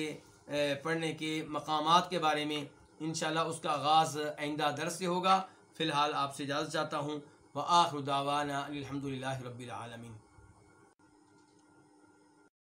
پڑھنے کے مقامات کے بارے میں۔ انشاءاللہ اس کا آغاز آئندہ درس سے ہوگا۔ فی الحال آپ سے اجازت چاہتا ہوں۔ وہ آخر داوانہ الحمد للہ رب العالمین۔